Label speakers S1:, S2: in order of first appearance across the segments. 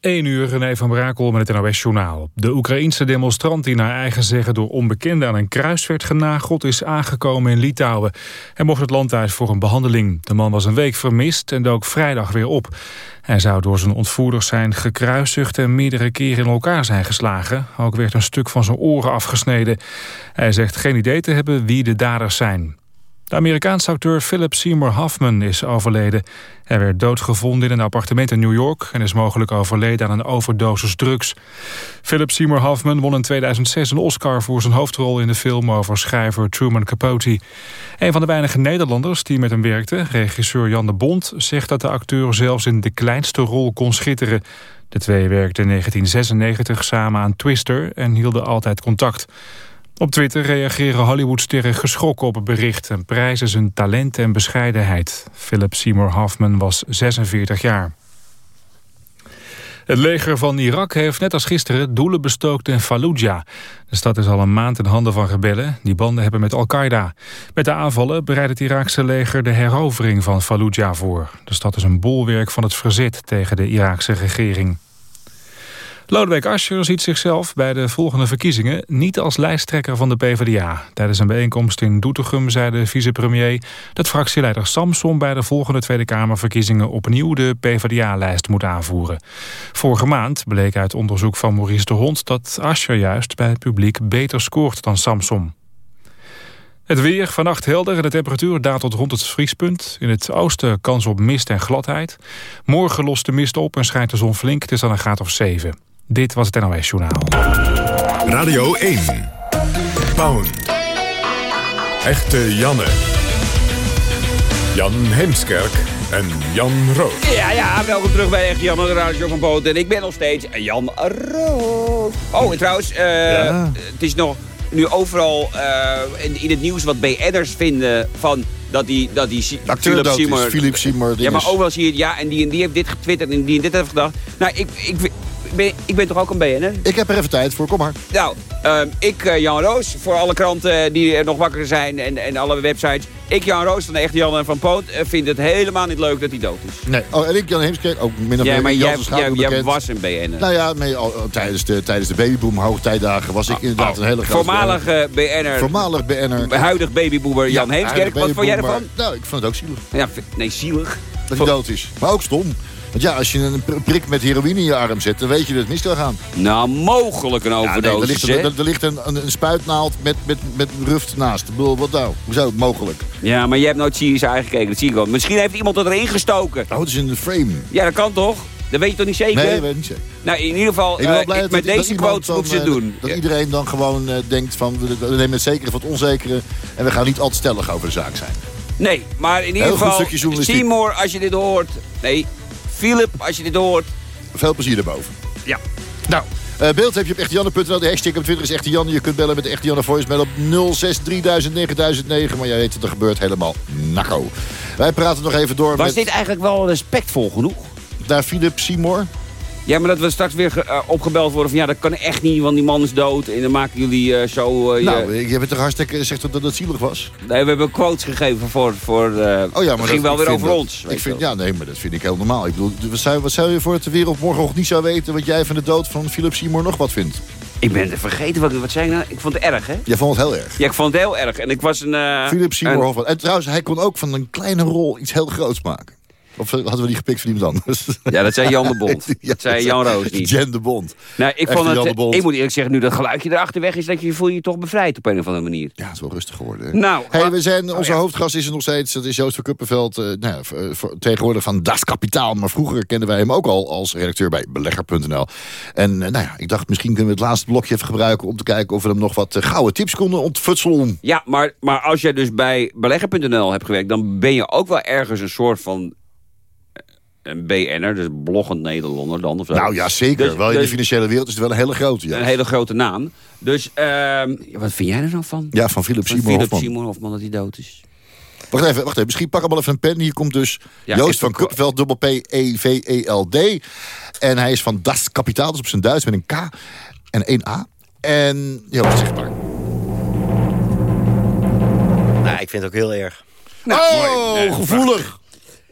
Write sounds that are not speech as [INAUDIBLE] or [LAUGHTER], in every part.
S1: 1 uur, René van Brakel met het NOS-journaal. De Oekraïense demonstrant die naar eigen zeggen door onbekenden aan een kruis werd genageld... is aangekomen in Litouwen. Hij mocht het land uit voor een behandeling. De man was een week vermist en dook vrijdag weer op. Hij zou door zijn ontvoerders zijn gekruisigd en meerdere keren in elkaar zijn geslagen. Ook werd een stuk van zijn oren afgesneden. Hij zegt geen idee te hebben wie de daders zijn. De Amerikaanse acteur Philip Seymour Hoffman is overleden. Hij werd doodgevonden in een appartement in New York... en is mogelijk overleden aan een overdosis drugs. Philip Seymour Hoffman won in 2006 een Oscar voor zijn hoofdrol in de film... over schrijver Truman Capote. Een van de weinige Nederlanders die met hem werkte, regisseur Jan de Bond... zegt dat de acteur zelfs in de kleinste rol kon schitteren. De twee werkten in 1996 samen aan Twister en hielden altijd contact. Op Twitter reageren Hollywoodsterren geschrokken op het bericht... en prijzen zijn talent en bescheidenheid. Philip Seymour Hoffman was 46 jaar. Het leger van Irak heeft net als gisteren doelen bestookt in Fallujah. De stad is al een maand in handen van rebellen die banden hebben met Al-Qaeda. Met de aanvallen bereidt het Iraakse leger de herovering van Fallujah voor. De stad is een bolwerk van het verzet tegen de Iraakse regering. Lodewijk Asscher ziet zichzelf bij de volgende verkiezingen niet als lijsttrekker van de PvdA. Tijdens een bijeenkomst in Doetinchem zei de vicepremier dat fractieleider Samson bij de volgende Tweede Kamerverkiezingen opnieuw de PvdA-lijst moet aanvoeren. Vorige maand bleek uit onderzoek van Maurice de Hond dat Asscher juist bij het publiek beter scoort dan Samson. Het weer vannacht helder en de temperatuur daalt tot rond het vriespunt. In het oosten kans op mist en gladheid. Morgen lost de mist op en schijnt de zon flink. Het is dan een graad of 7. Dit was het NOS Journaal.
S2: Radio 1. Pound. Echte Janne. Jan Heemskerk en Jan Roos.
S3: Ja, ja, welkom terug bij Echte Janne, de radio van Poot. En ik ben nog steeds Jan Roos. Oh, en trouwens, uh, het is nog nu overal uh, in, in, het nieuws wat BN'ers vinden van dat die, dat die
S4: Philip Seymour... Philip Seymour
S3: ja, maar overal zie je het, ja, en die en die heeft dit getwitterd en die en dit heeft gedacht. Nou, ik, ik, ben, ik ben toch ook een BN'er?
S4: Ik heb er even tijd voor, kom maar.
S3: Nou, uh, ik, uh, Jan Roos, voor alle kranten die er nog wakker zijn en, en alle websites. Ik, Jan Roos van de Echte Jan en van Poot, uh, vind het helemaal niet leuk dat hij dood is.
S4: Nee, oh, en ik, Jan Heemskerk, ook min of
S3: meer. Ja, maar jij, jij, jij was een BN'er.
S4: Nou ja, nee, tijdens, de, tijdens de babyboom hoogtijdagen was ik oh, inderdaad oh, een hele grote
S3: Voormalige BN'er.
S4: Voormalig BN'er.
S3: Huidig babyboomer Jan ja, Heemskerk. Wat vond jij ervan?
S4: Nou, ik vond het ook zielig.
S3: Ja, nee, zielig.
S4: Dat hij dood is. Maar ook stom. Want ja, als je een prik met heroïne in je arm zet, dan weet je dat het mis kan gaan.
S3: Nou, mogelijk een overdosis,
S4: ja, nee, er, ligt een, er, ligt een, een, spuitnaald met, met, met ruft naast. Ik bedoel, wat nou? Hoezo? Mogelijk.
S3: Ja, maar je hebt nooit CSI gekeken, dat zie ik wel. Misschien heeft iemand het erin gestoken.
S4: Oh, het is in de frame.
S3: Ja, dat kan toch? Dat weet je toch niet zeker?
S4: Nee, dat weet ik niet zeker.
S3: Nou, in ieder geval, ik uh, blij ik, met dat, deze quotes moeten ze het
S4: eh,
S3: doen.
S4: Dat iedereen dan gewoon uh, denkt van, we, we nemen het zekere van het onzekere... en we gaan niet al te stellig over de zaak zijn.
S3: Nee, maar in ieder geval, Seymour, als je dit hoort... Nee, Philip, als je dit hoort.
S4: Veel plezier erboven.
S3: Ja.
S4: Nou, uh, beeld heb je op echtejanne.nl. De hashtag op Twitter is Echte Janne. Je kunt bellen met de Echte Janne voicemail op 0630009009. Maar jij weet het, er gebeurt helemaal nakko. Wij praten nog even door
S3: Was
S4: met...
S3: dit eigenlijk wel respectvol genoeg?
S4: Naar Philip Seymour.
S3: Ja, maar dat we straks weer uh, opgebeld worden van ja, dat kan echt niet, want die man is dood. En dan maken jullie uh, zo...
S4: Uh, nou, je hebt toch hartstikke gezegd dat het zielig was?
S3: Nee, we hebben quotes gegeven voor... voor oh ja, maar ging wel weer over
S4: dat,
S3: ons.
S4: Ik vind, ja, nee, maar dat vind ik heel normaal. Ik bedoel, wat zou, wat zou je voor het de wereld morgen nog niet zou weten... wat jij van de dood van Philip Seymour nog wat vindt?
S3: Ik ben vergeten, wat, wat zei ik nou? Ik vond het erg, hè?
S4: Jij vond het heel erg?
S3: Ja, ik vond het heel erg. En ik was een...
S4: Philip Seymour een... En trouwens, hij kon ook van een kleine rol iets heel groots maken. Of hadden we die gepikt van iemand anders?
S3: Ja, dat zei Jan de Bond. [LAUGHS] ja, dat zei Jan Roos niet.
S4: Jan de Bond.
S3: Nou, ik, vond het, ik moet eerlijk zeggen, nu dat geluidje erachter weg is... dat je voel je je toch bevrijd op een of andere manier.
S4: Ja, het is wel rustig geworden.
S3: Nou,
S4: hey, we zijn, onze oh, ja. hoofdgast is er nog steeds. Dat is Joost van Kuppenveld. Uh, nou, tegenwoordig van Das Kapitaal. Maar vroeger kenden wij hem ook al als redacteur bij belegger.nl. En uh, nou ja, ik dacht misschien kunnen we het laatste blokje even gebruiken... om te kijken of we hem nog wat uh, gouden tips konden ontfutselen.
S3: Ja, maar, maar als jij dus bij belegger.nl hebt gewerkt... dan ben je ook wel ergens een soort van een BN'er, dus bloggend Nederlander dan. Of zo.
S4: Nou ja, zeker. Dus, wel in de dus- financiële wereld is het wel een hele grote. Ja.
S3: Een hele grote naam. Dus uh, wat vind jij er dan van?
S4: Ja, van Philip Simon
S3: Philip
S4: Hofman.
S3: Simon Hofman dat hij dood is.
S4: Wacht even, wacht even. Misschien pak hem wel even een pen. Hier komt dus ja, Joost van Kuppenveld, dubbel P-E-V-E-L-D. En hij is van Das Kapitaal, dus op zijn Duits met een K en een A. En Joost, zeg maar.
S5: Nou, ik vind het ook heel erg.
S4: Nou, oh, mooi. gevoelig.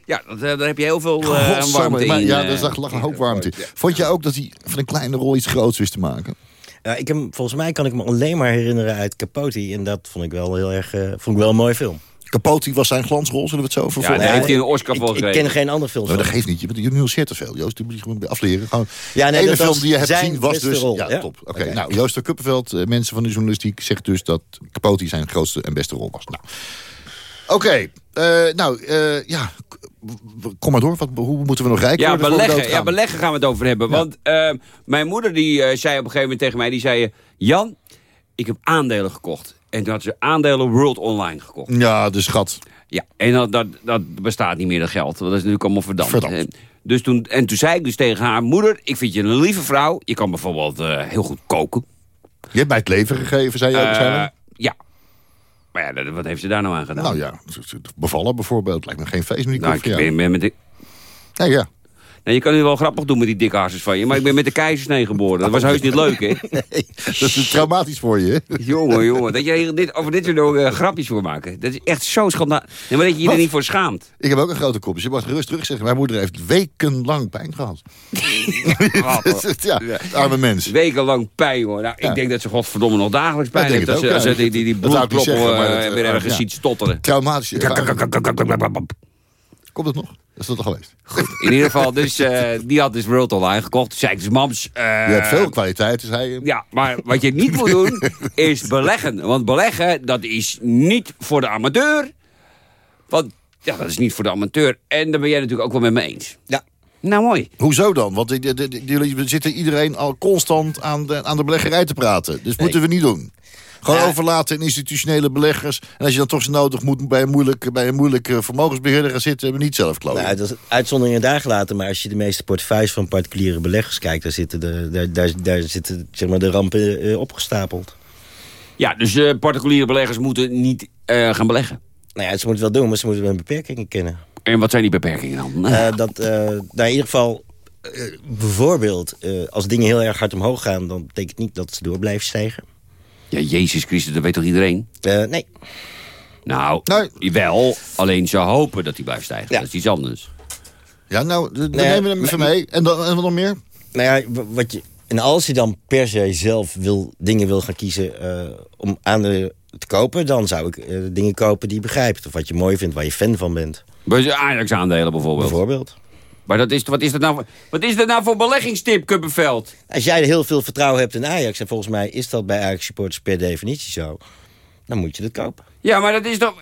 S3: Ja, dat, eh, daar heb je heel veel eh,
S4: Godsamme,
S3: warmte
S4: maar
S3: in.
S4: Ja, daar zag lag een hoop warmte in.
S3: Ja.
S4: Vond je ook dat hij van een kleine rol iets groots wist te maken?
S5: Ja, ik heb, hem- volgens mij kan ik me alleen maar herinneren uit Capote. En dat vond ik wel heel erg vond ik wel een mooie film.
S4: Capote was zijn glansrol, zullen we het zo
S3: Ja, heeft hij een Oscar
S5: ik,
S3: voor
S5: ik
S3: gekregen.
S5: ken geen andere films
S4: Maar dat geeft niet, je, bent- je nuanceert te veel. Joost, die moet je gewoon afleren. Gewoon,
S5: Ja, nee,
S4: de ene
S5: dat
S4: film die je hebt gezien was dus...
S5: rol,
S4: Ja,
S5: ja.
S4: top. Oké, nou, Joost de Kuppenveld, mensen van de journalistiek... zegt dus dat Capote zijn grootste en beste rol was. Nou, Oké, eh, nou, eh, ja, kom maar door. Wat, hoe moeten we nog rijk
S3: Ja,
S4: worden?
S3: beleggen, ja, beleggen gaan we het over hebben. Want eh, mijn moeder die eh, zei op een gegeven moment tegen mij... die zei, Jan, ik heb aandelen gekocht. En toen had ze aandelen World Online gekocht.
S4: Ja, de schat.
S3: Ja, en dat, dat, dat bestaat niet meer, dat geld. Want dat is natuurlijk allemaal verdampt.
S4: Verdampt.
S3: En, dus toen, en toen zei ik dus tegen haar... Moeder, ik vind je een lieve vrouw. Je kan bijvoorbeeld heel goed koken.
S4: Je hebt mij het leven gegeven, zei je ook
S3: ja. Maar ja, wat heeft ze daar nou aan gedaan?
S4: Nou ja, bevallen bijvoorbeeld. Lijkt me geen feest die
S3: Nou, ik ben, ben met de,
S4: Nee, ja.
S3: Nou, je kan nu wel grappig doen met die dikke harsjes van je. Maar ik ben met de keizersnee geboren. Dat was heus niet leuk, hè? [LAUGHS]
S4: Dat is traumatisch voor je. hè? [LAUGHS]
S3: jongen, jongen. Dat hier dit, over dit soort dingen eh, grapjes voor maken. Dat is echt zo schandaal. Nee, maar dat je je er niet voor schaamt.
S4: Ik heb ook een grote kop, dus je mag gerust terugzeggen. Mijn moeder heeft wekenlang pijn gehad. [LAUGHS] ja, arme mens.
S3: Wekenlang pijn, hoor. Nou,
S4: Ja.
S3: ik denk dat ze godverdomme nog dagelijks pijn
S4: Dat
S3: heeft.
S4: ook,
S3: ze,
S4: ja.
S3: als ze die, die, die
S4: Dat
S3: bloedkloppen
S4: zeggen,
S3: eh,
S4: dat,
S3: weer
S4: eh,
S3: ergens ziet stotteren.
S4: Traumatische ervaring. Komt het nog? Is dat al geweest?
S3: In ieder geval, dus, eh, die had dus World Online gekocht. Toen zei ik dus, mams... eh,
S4: Je hebt veel kwaliteiten, zei je.
S3: Ja, maar wat je niet moet doen, is beleggen. Want beleggen, dat is niet voor de amateur. Want, ja, dat is niet voor de amateur. En daar ben jij natuurlijk ook wel met me eens.
S5: Ja.
S3: Nou, mooi.
S4: Hoezo dan? Want die- jullie zitten iedereen al constant aan de, aan de beleggerij te praten. Dus moeten we niet doen. Gewoon
S5: Ja.
S4: overlaten aan institutionele beleggers. En als je dan toch zo nodig moet bij een moeilijk, bij een moeilijk eh, vermogensbeheerder gaan zitten... hebben we niet zelf kloten.
S5: Nou, dat is uitzonderingen daar gelaten, maar als je de meeste portefeuilles van particuliere beleggers kijkt, daar zitten de, daar, daar, daar zitten, zeg maar, de rampen eh, opgestapeld.
S3: Ja, dus eh, particuliere beleggers moeten niet eh, gaan beleggen.
S5: Nou ja, ze moeten het wel doen, maar ze moeten wel beperkingen kennen.
S3: En wat zijn die beperkingen dan?
S5: Eh, dat, eh nou, in ieder geval, bijvoorbeeld, eh, als dingen heel erg hard omhoog gaan, dan betekent niet dat ze door blijven stijgen.
S3: Ja, Jezus Christus, dat weet toch iedereen?
S5: Eh, nee.
S3: Nou,
S4: Nee.
S3: wel. Alleen ze hopen dat die blijft stijgen.
S5: Ja.
S3: Dat is iets anders.
S4: Ja, nou, we
S5: Nee,
S4: nemen hem
S5: nee.
S4: even mee. En, dan, en wat nog meer?
S5: Nou ja, wat je, en als je dan per se zelf wil, dingen wil gaan kiezen eh, om aan de te kopen... dan zou ik eh, dingen kopen die je begrijpt. Of wat je mooi vindt, waar je fan van bent.
S3: Bij Ajax-aandelen bijvoorbeeld.
S5: Bijvoorbeeld.
S3: Maar dat is, wat, is dat nou, voor- wat is dat nou voor beleggingstip, Kuppenveld?
S5: Als jij heel veel vertrouwen hebt in Ajax... en volgens mij is dat bij Ajax-supporters per definitie zo... dan moet je dat kopen.
S3: Ja, maar dat is toch...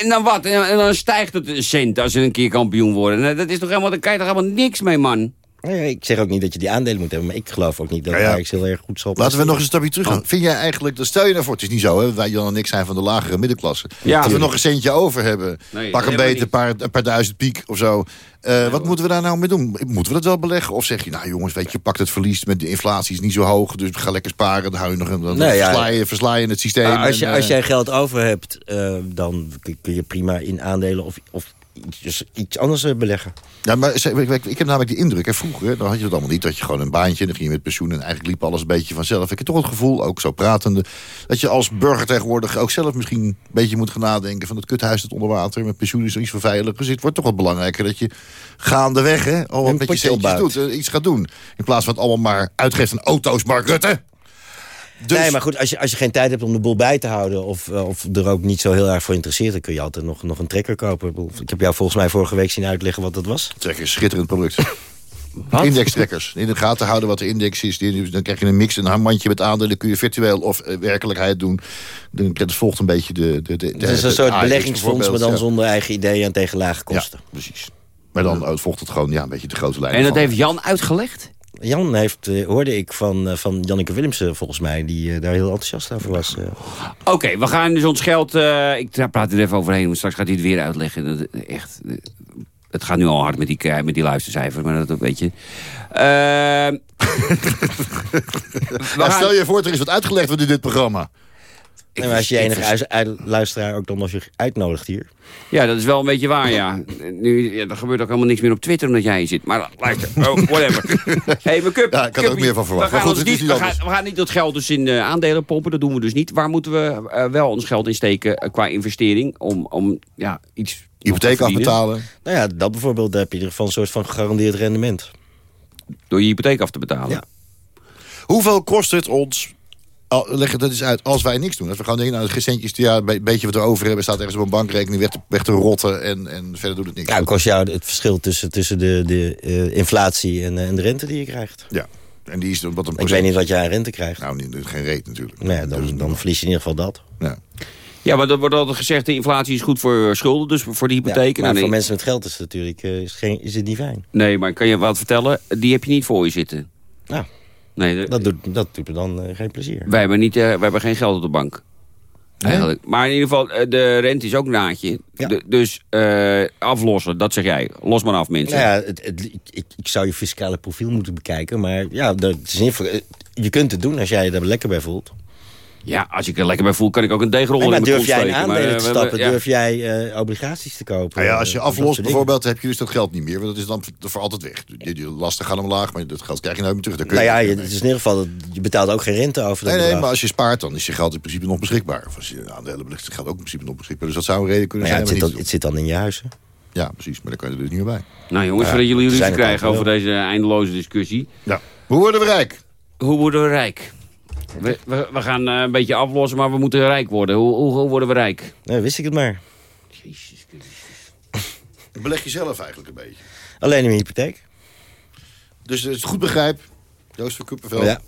S3: En dan wat? En dan stijgt het een cent als ze een keer kampioen worden. Nou, Dat is toch helemaal... Daar kan je toch helemaal niks mee, man?
S5: Nee, ik zeg ook niet dat je die aandelen moet hebben... maar ik geloof ook niet dat
S4: Ja, ja.
S5: Ajax heel erg goed zal
S4: Laten we nog eens een stapje terug gaan.
S3: Oh.
S4: Vind jij eigenlijk, dat stel je nou voor, het is niet zo, hè, wij Jan en ik zijn van de lagere middenklasse.
S3: Ja.
S4: dat we nog een centje over hebben.
S3: Nee,
S4: Pak een beter, een paar, een paar duizend piek of zo. Eh, wat moeten we daar nou mee doen? Moeten we dat wel beleggen? Of zeg je, nou jongens, weet je, pak het verlies met de inflatie is niet zo hoog, dus ga lekker sparen. Dan hou je nog een, dan
S5: Nee, ja.
S4: versla, je, versla je het systeem.
S5: Maar als, je,
S4: en,
S5: als
S4: eh,
S5: jij geld over hebt, eh, dan kun- kun je prima in aandelen of, of iets, iets anders eh, beleggen.
S4: Ja, maar ik, heb namelijk die indruk, hè, vroeger dan had je het allemaal niet. Dat je gewoon een baantje, en dan ging je met pensioen en eigenlijk liep alles een beetje vanzelf. Ik heb toch het gevoel, ook zo pratende, dat je als burger tegenwoordig ook zelf misschien een beetje moet gaan nadenken van het kuthuis dat onder water, met pensioen is iets voor veilig. Dus het wordt toch wat belangrijker dat je gaandeweg hè, al
S5: potje
S4: centjes
S5: opbouwt.
S4: doet, eh, iets gaat doen. In plaats van het allemaal maar uitgeeft aan auto's, Mark Rutte. Dus,
S5: Nee, maar goed, als je, als je geen tijd hebt om de boel bij te houden... Of, eh, of er ook niet zo heel erg voor interesseert... dan kun je altijd nog, nog een trekker kopen. Ik heb jou volgens mij vorige week zien uitleggen wat dat was.
S4: Trekkers, schitterend product. [LAUGHS] Indextrekkers. In de gaten houden wat de index is. Dan krijg je een mix, een mandje met aandelen. Kun je virtueel of eh, werkelijkheid doen. Dan volgt een beetje de... de, de,
S5: Het is
S4: de-
S5: een soort beleggingsfonds, maar dan
S4: ja.
S5: zonder eigen ideeën en tegen lage kosten.
S4: Ja, precies. Maar dan eh, volgt het gewoon ja, een beetje de grote lijn.
S3: En dat heeft Jan uitgelegd?
S5: Jan heeft, eh, hoorde ik van, eh, van Janneke Willemsen volgens mij... die eh, daar heel enthousiast over was.
S3: Oké, we gaan dus ons geld... eh, ik praat er even overheen, want straks gaat hij het weer uitleggen. Dat, echt, het gaat nu al hard met die, met die luistercijfers, maar dat weet je. [LAUGHS] Gaan-
S4: stel je voor, er is wat uitgelegd wordt in dit programma.
S5: En maar als je enige luisteraar ook dan nog je uitnodigt hier...
S3: Ja, dat is wel een beetje waar, ja. Nu, ja, er gebeurt ook helemaal niks meer op Twitter omdat jij hier zit. Maar luister, oh, whatever. [LAUGHS] hey, maar Cup,
S4: Ja, ik had er ook meer van verwacht.
S3: We gaan,
S4: Maar goed,
S3: niet, we, gaan,
S4: anders.
S3: we gaan niet dat geld dus in eh, aandelen pompen, dat doen we dus niet. Waar moeten we eh, wel ons geld in steken eh, qua investering? Om, om ja, iets
S4: Hypotheek afbetalen.
S5: Nou ja, dat bijvoorbeeld, daar heb je in ieder geval een soort van gegarandeerd rendement.
S3: Door je hypotheek af te betalen.
S5: Ja.
S4: Hoeveel kost het ons... al- Leg het dat eens uit, als wij niks doen. Als we gewoon denken, nou, het centjes, ja, een be- beetje wat we over hebben... staat ergens op een bankrekening weg te, weg te rotten en, en verder doet het niks.
S5: Ja, het kost jou het verschil tussen, tussen de, de eh, inflatie en, eh, en de rente die je krijgt.
S4: Ja. En die is wat een
S5: Ik weet niet wat jij aan rente krijgt.
S4: Nou, niet, geen reet natuurlijk.
S5: Ja, dan,
S4: Dus-
S5: dan verlies je in ieder geval dat.
S4: ja.
S3: Ja, maar er wordt altijd gezegd, de inflatie is goed voor schulden, dus voor de
S5: Ja,
S3: hypotheek.
S5: maar
S3: Nee,
S5: voor mensen met geld is het natuurlijk eh, is geen, is het niet fijn.
S3: Nee, maar kan je wat vertellen? Die heb je niet voor je zitten.
S5: Nou,
S3: Nee, de-
S5: dat doet, dat doet me dan eh, geen plezier.
S3: wij, hebben niet, eh, wij hebben geen geld op de bank. Eigenlijk. Maar in ieder geval, eh, de rente is ook naadje.
S5: Ja.
S3: De- dus aflossen, dat zeg jij. Los maar af, mensen.
S5: Nou ja, het, het- ik, ik, zou je fiscale profiel moeten bekijken. Maar ja, dat is in ieder geval, je kunt het doen als jij je daar lekker bij voelt.
S3: Ja, als ik er lekker bij voel, kan ik ook een deegroller
S5: Nee,
S3: in
S5: maar
S3: mijn
S5: durf
S3: kont
S5: jij in
S3: steken. Maar,
S5: aandelen te
S3: eh,
S5: stappen?
S3: ja.
S5: Durf jij eh, obligaties te kopen?
S4: Nou ja, als je
S5: Eh,
S4: aflost bijvoorbeeld, heb je dus dat geld niet meer. Want dat is dan voor- altijd weg. Die, die lasten gaan omlaag, maar dat geld krijg je nooit meer terug. Daar kun
S5: Nou ja, je, het is in ieder geval, dat- je betaalt ook geen rente over dat
S4: Nee, nee, maar als je spaart, dan is je geld in principe nog beschikbaar. Of als je aandelen belegt, is het geld ook in principe nog beschikbaar. Dus dat zou een reden kunnen
S5: Nou ja,
S4: zijn.
S5: het, zit dan, het zit dan in je
S4: doen. Ja, precies. Maar daar kan je er dus niet meer bij.
S3: Nou jongens,
S5: Ja,
S3: voordat jullie ruzie
S5: zijn
S3: krijgen over deze eindeloze discussie.
S4: Ja. Hoe worden we rijk?
S3: Hoe worden we rijk? We, we, we gaan eh, een beetje aflossen, maar we moeten rijk worden. Hoe, hoe, hoe worden we rijk?
S5: Nee, wist ik het maar.
S3: Jezus
S4: Beleg je zelf eigenlijk een beetje.
S5: Alleen in mijn hypotheek.
S4: Dus als ik het goed begrijp, Joost van Kuppenveld,
S5: Ja.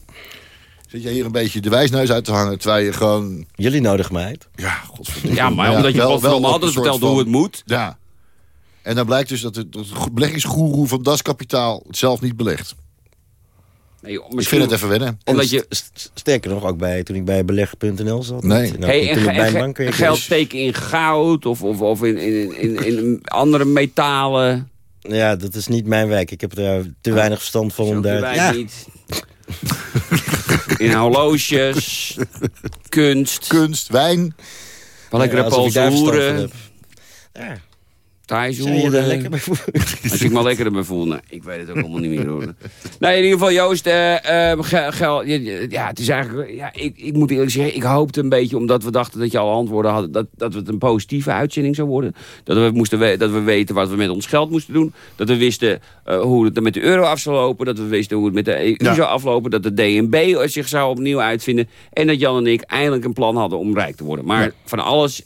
S4: zit jij hier een beetje de wijsneus uit te hangen, terwijl je gewoon...
S5: Jullie nodigen mij uit.
S4: Ja, godverdomme.
S3: Ja, maar omdat je
S4: wel- wel
S3: altijd vertelt hoe het moet.
S4: Ja. En dan blijkt dus dat de, dat de beleggingsgoeroe van Das Kapitaal het zelf niet belegt.
S3: Nee,
S4: Ik vind het even wennen.
S3: Omdat je...
S5: St- st- Sterker nog, ook bij, toen ik bij beleg.nl zat.
S4: Nee.
S5: Nou,
S3: Hey, en,
S5: werkte,
S3: geld
S5: dus-
S3: steken in goud of, of, of in, in, in, in andere metalen.
S5: Ja, dat is niet mijn wijk. Ik heb er te weinig verstand van om daar...
S3: wij
S5: Ja,
S3: niet. in horloges, kunst,
S4: Kunst, wijn.
S3: wel lekkere
S5: ja,
S3: Poolse hoeren.
S5: Ja, Daar
S3: hoeren.
S5: lekker bij?
S3: Als ik me lekkerder bij voel. Nou, ik weet het ook allemaal niet meer hoor. Nee, in ieder geval Joost, eh, eh, ge- gel- ja, het is eigenlijk, ja, ik, ik moet eerlijk zeggen, ik hoopte een beetje, omdat we dachten dat je al antwoorden had, dat, dat het een positieve uitzending zou worden. Dat we, moesten we, dat we weten wat we met ons geld moesten doen. Dat we wisten eh, hoe het met de euro af zou lopen. Dat we wisten hoe het met de EU
S4: Ja.
S3: zou aflopen. Dat de DNB zich zou opnieuw uitvinden. En dat Jan en ik eindelijk een plan hadden om rijk te worden. Maar
S4: Ja.
S3: van alles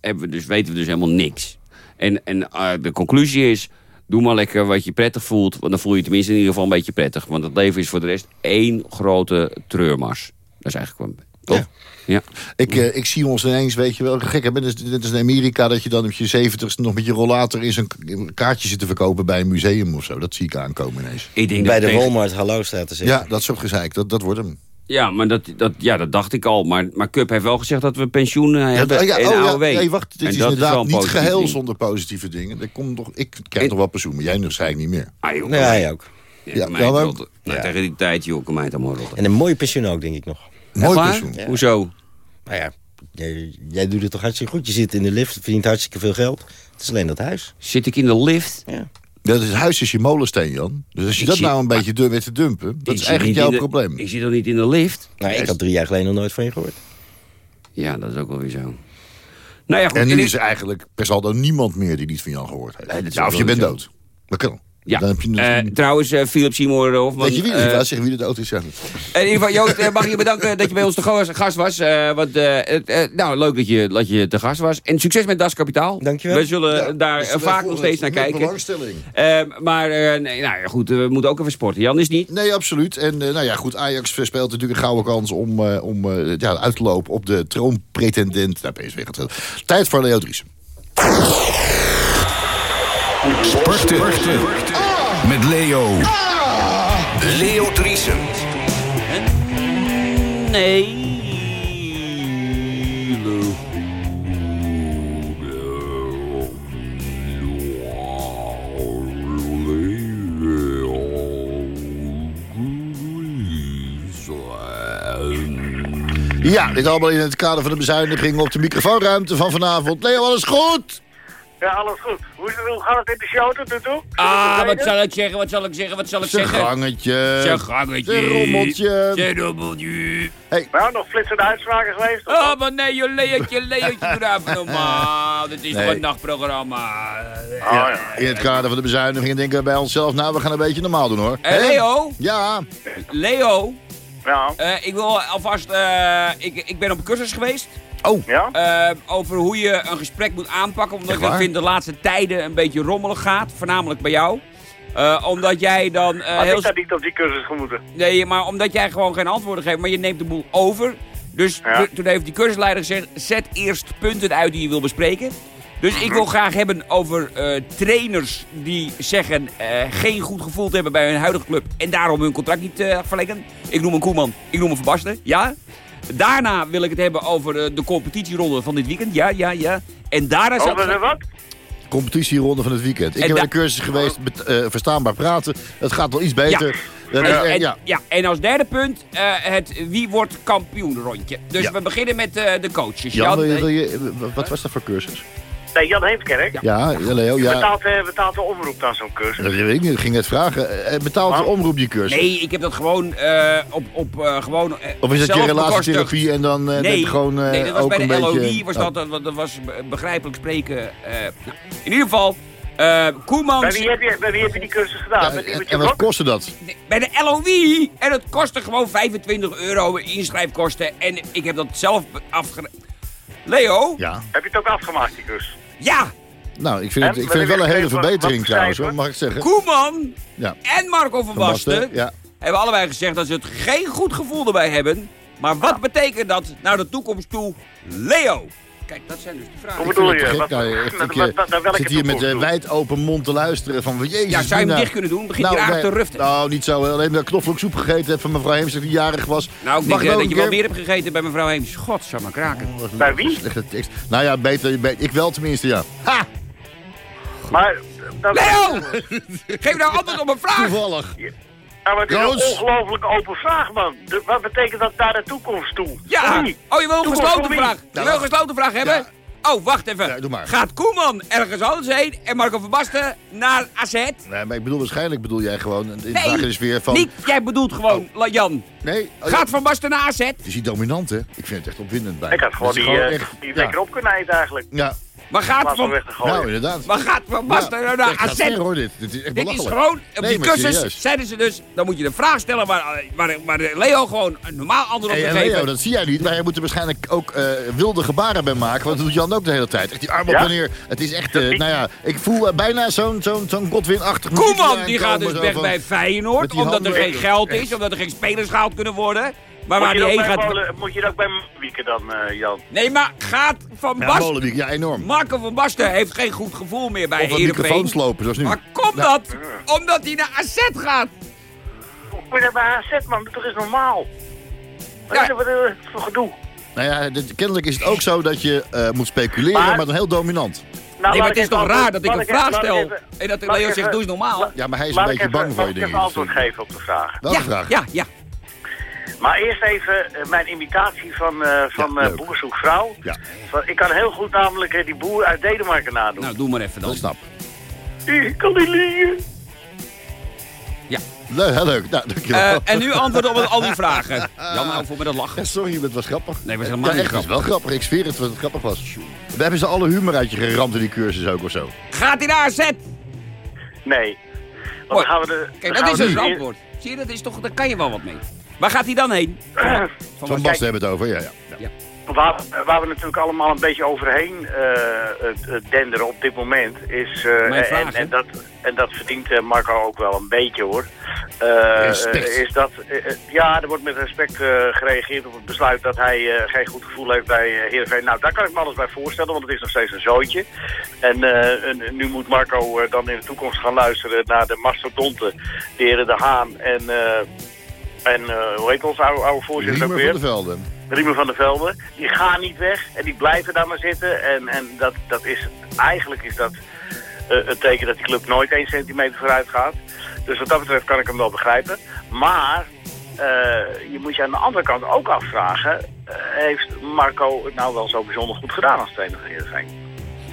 S3: hebben we dus, weten we dus helemaal niks. En, en eh, de conclusie is, doe maar lekker wat je prettig voelt. Want dan voel je tenminste in ieder geval een beetje prettig. Want het leven is voor de rest één grote treurmars. Dat is eigenlijk wel... Toch? Ja.
S4: Ik, eh, ik zie ons ineens, weet je wel, gek. hè, Net als- net als in Amerika, dat je dan op je zeventigste nog met je rollator in zo'n een kaartje zit te verkopen bij een museum of zo. Dat zie ik aankomen ineens.
S3: Ik denk
S5: Bij
S3: dat
S5: de
S3: tegen-
S5: Walmart hallo staat te zeggen.
S4: Ja, dat soort gezeik, dat, dat wordt hem.
S3: Ja, maar dat, dat, ja, dat dacht ik al. Maar, maar Cup heeft wel gezegd dat we pensioen eh, hebben
S4: ja,
S3: en
S4: oh, ja,
S3: AOW.
S4: nee, wacht, dit
S3: En
S4: is
S3: dat wel
S4: inderdaad niet geheel
S3: ding.
S4: zonder positieve dingen. Er komt nog, ik krijg
S3: En-
S4: nog wel pensioen, maar jij waarschijnlijk niet meer.
S3: Ah, joh,
S5: Nee, hij ook.
S3: Ja,
S4: Ja,
S3: mij
S4: ja, maar-
S3: rotten. nou,
S5: Ja.
S3: Tegen die tijd, joh, kan mij het allemaal rotten.
S5: En een mooi pensioen ook, denk ik nog.
S4: Mooi pensioen.
S3: Hoezo?
S5: Nou ja, jij, jij doet het toch hartstikke goed. Je zit in de lift, verdient hartstikke veel geld. Het is alleen dat huis.
S3: Zit ik in de lift?
S5: Ja.
S4: Dat is, het huis is je molensteen, Jan. Dus als je
S3: Ik
S4: dat
S3: zie-
S4: nou een beetje dun weet te dumpen, dat is eigenlijk jouw
S3: de-
S4: probleem.
S3: Ik zit toch niet in de lift?
S5: Nou, ik had drie jaar geleden nog nooit van je gehoord.
S3: Ja, dat is ook wel weer zo. Nou ja, goed.
S4: En nu is er eigenlijk per saldo niemand meer die niet van Jan gehoord heeft.
S3: Nee, dat
S4: ja, of je bent
S3: zo.
S4: dood. Dat kan.
S3: Ja,
S4: Dan heb je
S3: Eh,
S4: dus-
S3: trouwens, eh, Philip Seymour Hofman...
S4: Weet je wie
S3: eh,
S4: ik wou zeggen wie de dood is?
S3: In ieder geval, Joost, eh, mag je bedanken dat je bij ons te gast, gast was. eh, want, eh, het, eh, nou, leuk dat je, dat je te gast was. En succes met Das Kapitaal.
S5: Dankjewel.
S3: We zullen
S4: Ja,
S3: daar
S4: dus
S3: eh, vaak nog steeds naar
S4: het met
S3: kijken.
S4: belangstelling.
S3: Eh, maar, eh, nee, nou ja, goed, we moeten ook even sporten. Jan is niet.
S4: Nee, absoluut. En eh, nou ja, goed, Ajax verspeelt natuurlijk een gouden kans om, eh, om eh, ja, uit te lopen op de troonpretendent. Nou, PSV gaat het. Tijd voor Leo Dries.
S2: Sporten. Met Leo. Leo Driesen.
S3: Nee.
S4: Ja, dit allemaal in het kader van de bezuiniging op de microfoonruimte van vanavond. Leo, alles goed?
S6: Ja, alles goed. Hoe, hoe gaat het in de show tot nu toe?
S3: Ah, wat zal ik zeggen, wat zal ik zeggen, wat zal ik
S4: Zijn
S3: zeggen?
S4: gangetje.
S3: Zijn gangetje.
S4: Zijn rommeltje.
S3: Zijn rommeltje.
S6: Nou, nog flitsende uitspraken geweest? of
S3: Oh, maar nee, Leertje, doe daar even [LAUGHS] normaal. Dit is
S4: Nee.
S3: een nachtprogramma.
S6: Oh, ja.
S4: In het kader van de bezuinigingen denken we bij onszelf... nou, we gaan een beetje normaal doen, hoor.
S3: Eh? Leo,
S4: Ja.
S3: Leo,
S6: Ja.
S3: eh, ik wil alvast, eh, ik, ik ben op cursus geweest.
S6: Ja?
S3: eh, over hoe je een gesprek moet aanpakken. Omdat ik vind de laatste tijden een beetje rommelig gaat. Voornamelijk bij jou. Eh, omdat jij dan
S6: Had
S3: heel...
S6: ik daar niet op die cursus gemoeten?
S3: Nee, maar omdat jij gewoon geen antwoorden geeft, maar je neemt de boel over. Dus
S6: Ja.
S3: toen heeft die cursusleider gezegd, zet eerst punten uit die je wil bespreken. Dus ik wil graag hebben over trainers die zeggen geen goed gevoel te hebben bij hun huidige club en daarom hun contract niet eh verlengen. Ik noem een Koeman, ik noem een Verbasten, ja. Daarna wil ik het hebben over eh, de competitieronde van dit weekend, ja, ja, ja. En daarna zou
S6: Over de wat?
S4: Competitieronde van het weekend. Ik
S3: En
S4: heb een cursus geweest, met, eh, verstaanbaar praten. Het gaat wel iets beter. Is,
S3: En,
S4: eh,
S3: en-
S4: ja.
S3: ja, en als derde punt eh, het wie wordt kampioen rondje. Dus
S4: Ja.
S3: we beginnen met eh, de coaches.
S4: Jan, wil je, wil je- wat was dat voor cursus?
S6: Nee, Jan Heemskerk.
S4: Ja, ja, Leo, ja.
S6: Betaalt, eh, betaalt de omroep dan zo'n cursus?
S4: Dat weet ik niet, ik ging net vragen. Eh, Betaalt de omroep die cursus?
S3: Nee, ik heb dat gewoon eh, op, op eh, gewoon. eh,
S4: Of is dat je relatietherapie en dan eh,
S3: Nee,
S4: je gewoon eh,
S3: nee, dat was bij de LOI.
S4: beetje...
S3: Was
S4: Oh.
S3: dat, dat, dat was be- begrijpelijk spreken. eh, nou, in ieder geval, eh Koeman.
S6: Bij wie, heb je, bij wie heb je die cursus gedaan?
S4: Ja,
S6: Met
S4: en, wat kostte dat?
S3: Bij de LOI. En het kostte gewoon 25 euro inschrijfkosten. En ik heb dat zelf afge... Leo? Ja!
S4: Ja.
S6: Heb je het ook afgemaakt, die cursus?
S4: Nou, ik vind het, ik vind het wel een hele verbetering trouwens, hoor, mag ik zeggen.
S3: Koeman
S4: Ja.
S3: en Marco van Basten
S4: Ja.
S3: hebben allebei gezegd dat ze het geen goed gevoel erbij hebben. Maar wat betekent dat naar de toekomst toe? Leo! Kijk, dat zijn dus de vragen.
S6: Hoe bedoel je?
S4: gek. Nou, echt, ik,
S6: wat-
S4: eh,
S6: wat-
S4: zit hier met eh,
S6: toe?
S4: wijd open mond te luisteren van... Jezus,
S3: Ja, zou je hem
S4: Mina.
S3: dicht kunnen doen? Begint hij raar
S4: nee,
S3: te ruften.
S4: Nou, niet zo. Alleen dat knoflooksoep gegeten heb van mevrouw Heemstek die jarig was.
S3: Nou, ik
S4: Mag
S3: denk eh, dat je wel meer hebt gegeten bij mevrouw Heems. God, zou maar kraken.
S4: Oh,
S6: Bij wie?
S4: Slechte tekst. Nou ja, beter, beter- ik wel tenminste, ja. Ha!
S6: Maar... Dat,
S3: Leo! Geef nou antwoord op een vraag!
S4: Toevallig.
S6: Ja, maar het is een ongelooflijk open vraag, man. De- wat betekent dat naar de toekomst toe?
S3: Ja! Oh, je wil een gesloten vraag. Je wil een gesloten vraag hebben? Oh, wacht even.
S4: Ja, doe maar.
S3: Gaat Koeman ergens anders heen en Marco van Basten naar AZ?
S4: Nee, maar ik bedoel waarschijnlijk bedoel jij gewoon... De vraag is weer van...
S3: niet. Jij bedoelt gewoon, La- Jan.
S4: Nee, oh, ja.
S3: Gaat Van Basten naar AZ?
S4: Is hij dominant, hè? Ik vind het echt opwindend bij
S6: Ik had gewoon die,
S4: is
S6: eh,
S4: echt-
S6: die
S4: ja.
S6: wekker op kunnen eten, eigenlijk.
S4: Ja,
S3: Maar
S6: In
S3: gaat
S6: van
S3: Van,
S6: weg te gooien.
S4: nou inderdaad.
S3: maar gaat van
S4: Ja,
S3: naar
S4: ga
S3: AZ?
S4: ver, hoor, dit. Dit is echt
S3: Dit is gewoon, op
S4: Nee,
S3: die
S4: serieus.
S3: zeiden ze dus, dan moet je een vraag stellen waar, waar, waar Leo gewoon een normaal antwoord op
S4: Hey,
S3: geven.
S4: Leo, dat zie jij niet, maar jij moet er waarschijnlijk ook eh, wilde gebaren bij maken. Want dat doet Jan ook de hele tijd. Echt die arm op
S6: Ja?
S4: en neer. Het is echt, eh, nou ja, ik voel eh, bijna zo'n zo'n zo'n Godwin-achtig
S3: Koeman die gaat dus weg
S4: van-
S3: bij Feyenoord, omdat er geen geld is, omdat er geen spelers gehaald kunnen worden. Maar
S6: Moet
S3: waar
S6: je,
S3: die
S6: dat
S3: heen
S6: bij
S3: gaat...
S6: Molen- moet je dat ook bij Wieken dan, eh, Jan?
S3: Nee, maar gaat Van
S4: Ja,
S3: Basten...
S4: Ja, enorm.
S3: Marco van Basten heeft geen goed gevoel meer bij
S4: Of een microfoon
S3: Heerenveen.
S4: slopen, zoals nu.
S3: Maar komt
S4: Ja.
S3: dat omdat hij naar AZ gaat?
S6: Je dat bij AZ, man? Dat is normaal. Wat
S3: Ja.
S6: is dat eh, voor gedoe?
S4: Nou ja, dit- kennelijk is het ook zo dat je eh, moet speculeren, maar,
S6: Maar-
S4: dan heel dominant.
S6: Nou,
S3: Nee, maar het is
S6: ik
S3: toch raar dat ik een vraag stel
S6: even-
S3: en dat Leo
S6: ik
S3: zegt doe eens normaal?
S4: Ja, maar hij is een
S6: ik
S4: beetje
S6: even-
S4: bang voor
S6: laat
S4: je
S6: ik even
S4: dingen.
S6: antwoord geven op de vraag.
S4: Welke
S3: ja,
S4: vraag?
S3: ja, ja.
S6: Maar eerst even eh, mijn imitatie van, eh van
S4: Ja,
S6: eh. Boer zoekt vrouw.
S4: Ja,
S6: Ik kan heel goed namelijk die boer uit Denemarken nadoen.
S3: Nou, doe maar even dan.
S4: dat snap.
S6: Ik kan niet liegen.
S3: Ja.
S4: Leuk, heel leuk. Nou, dankjewel.
S3: Eh, en nu antwoord op al die [LAUGHS] vragen. Jan, nou voor met dat lachen.
S4: Ja, sorry, het was grappig.
S3: Nee, het was helemaal
S4: ja,
S3: niet
S4: echt, het is wel grappig. Ik zweer het dat het grappig was. We hebben ze alle humor uit je geramd in die cursus ook of zo.
S3: Gaat hij naar AZ?
S6: Nee. Want dan gaan we de,
S3: Kijk, dat
S6: gaan
S3: is dus een antwoord. Zie je, dat is toch, daar kan je wel wat mee. Waar gaat hij dan heen? [CLEARS THROAT] Van,
S4: Van hebben we het over, ja. ja. ja.
S6: Waar, waar we natuurlijk allemaal een beetje overheen eh, denderen op dit moment is... eh,
S3: Mijn vraag,
S6: en, en, dat, en dat verdient eh, Marco ook wel een beetje hoor. Eh,
S4: Respect.
S6: eh, is dat, ja, er wordt met respect gereageerd op het besluit dat hij eh, geen goed gevoel heeft bij uh, Heerenveen. Nou, daar kan ik me alles bij voorstellen, want het is nog steeds een zooitje. En, eh, en nu moet Marco eh, dan in de toekomst gaan luisteren naar de mastodonten, de heren De Haan en... en eh, hoe heet ons oude, oude voorzitter ook
S4: Riemer
S6: weer?
S4: van de Velden.
S6: Riemen van der Velde, die gaan niet weg en die blijven daar maar zitten. En, en dat, dat is, eigenlijk is dat eh, een teken dat die club nooit één centimeter vooruit gaat. Dus wat dat betreft kan ik hem wel begrijpen. Maar eh, je moet je aan de andere kant ook afvragen, heeft Marco het nou wel zo bijzonder goed gedaan als trainer van Heerenveen?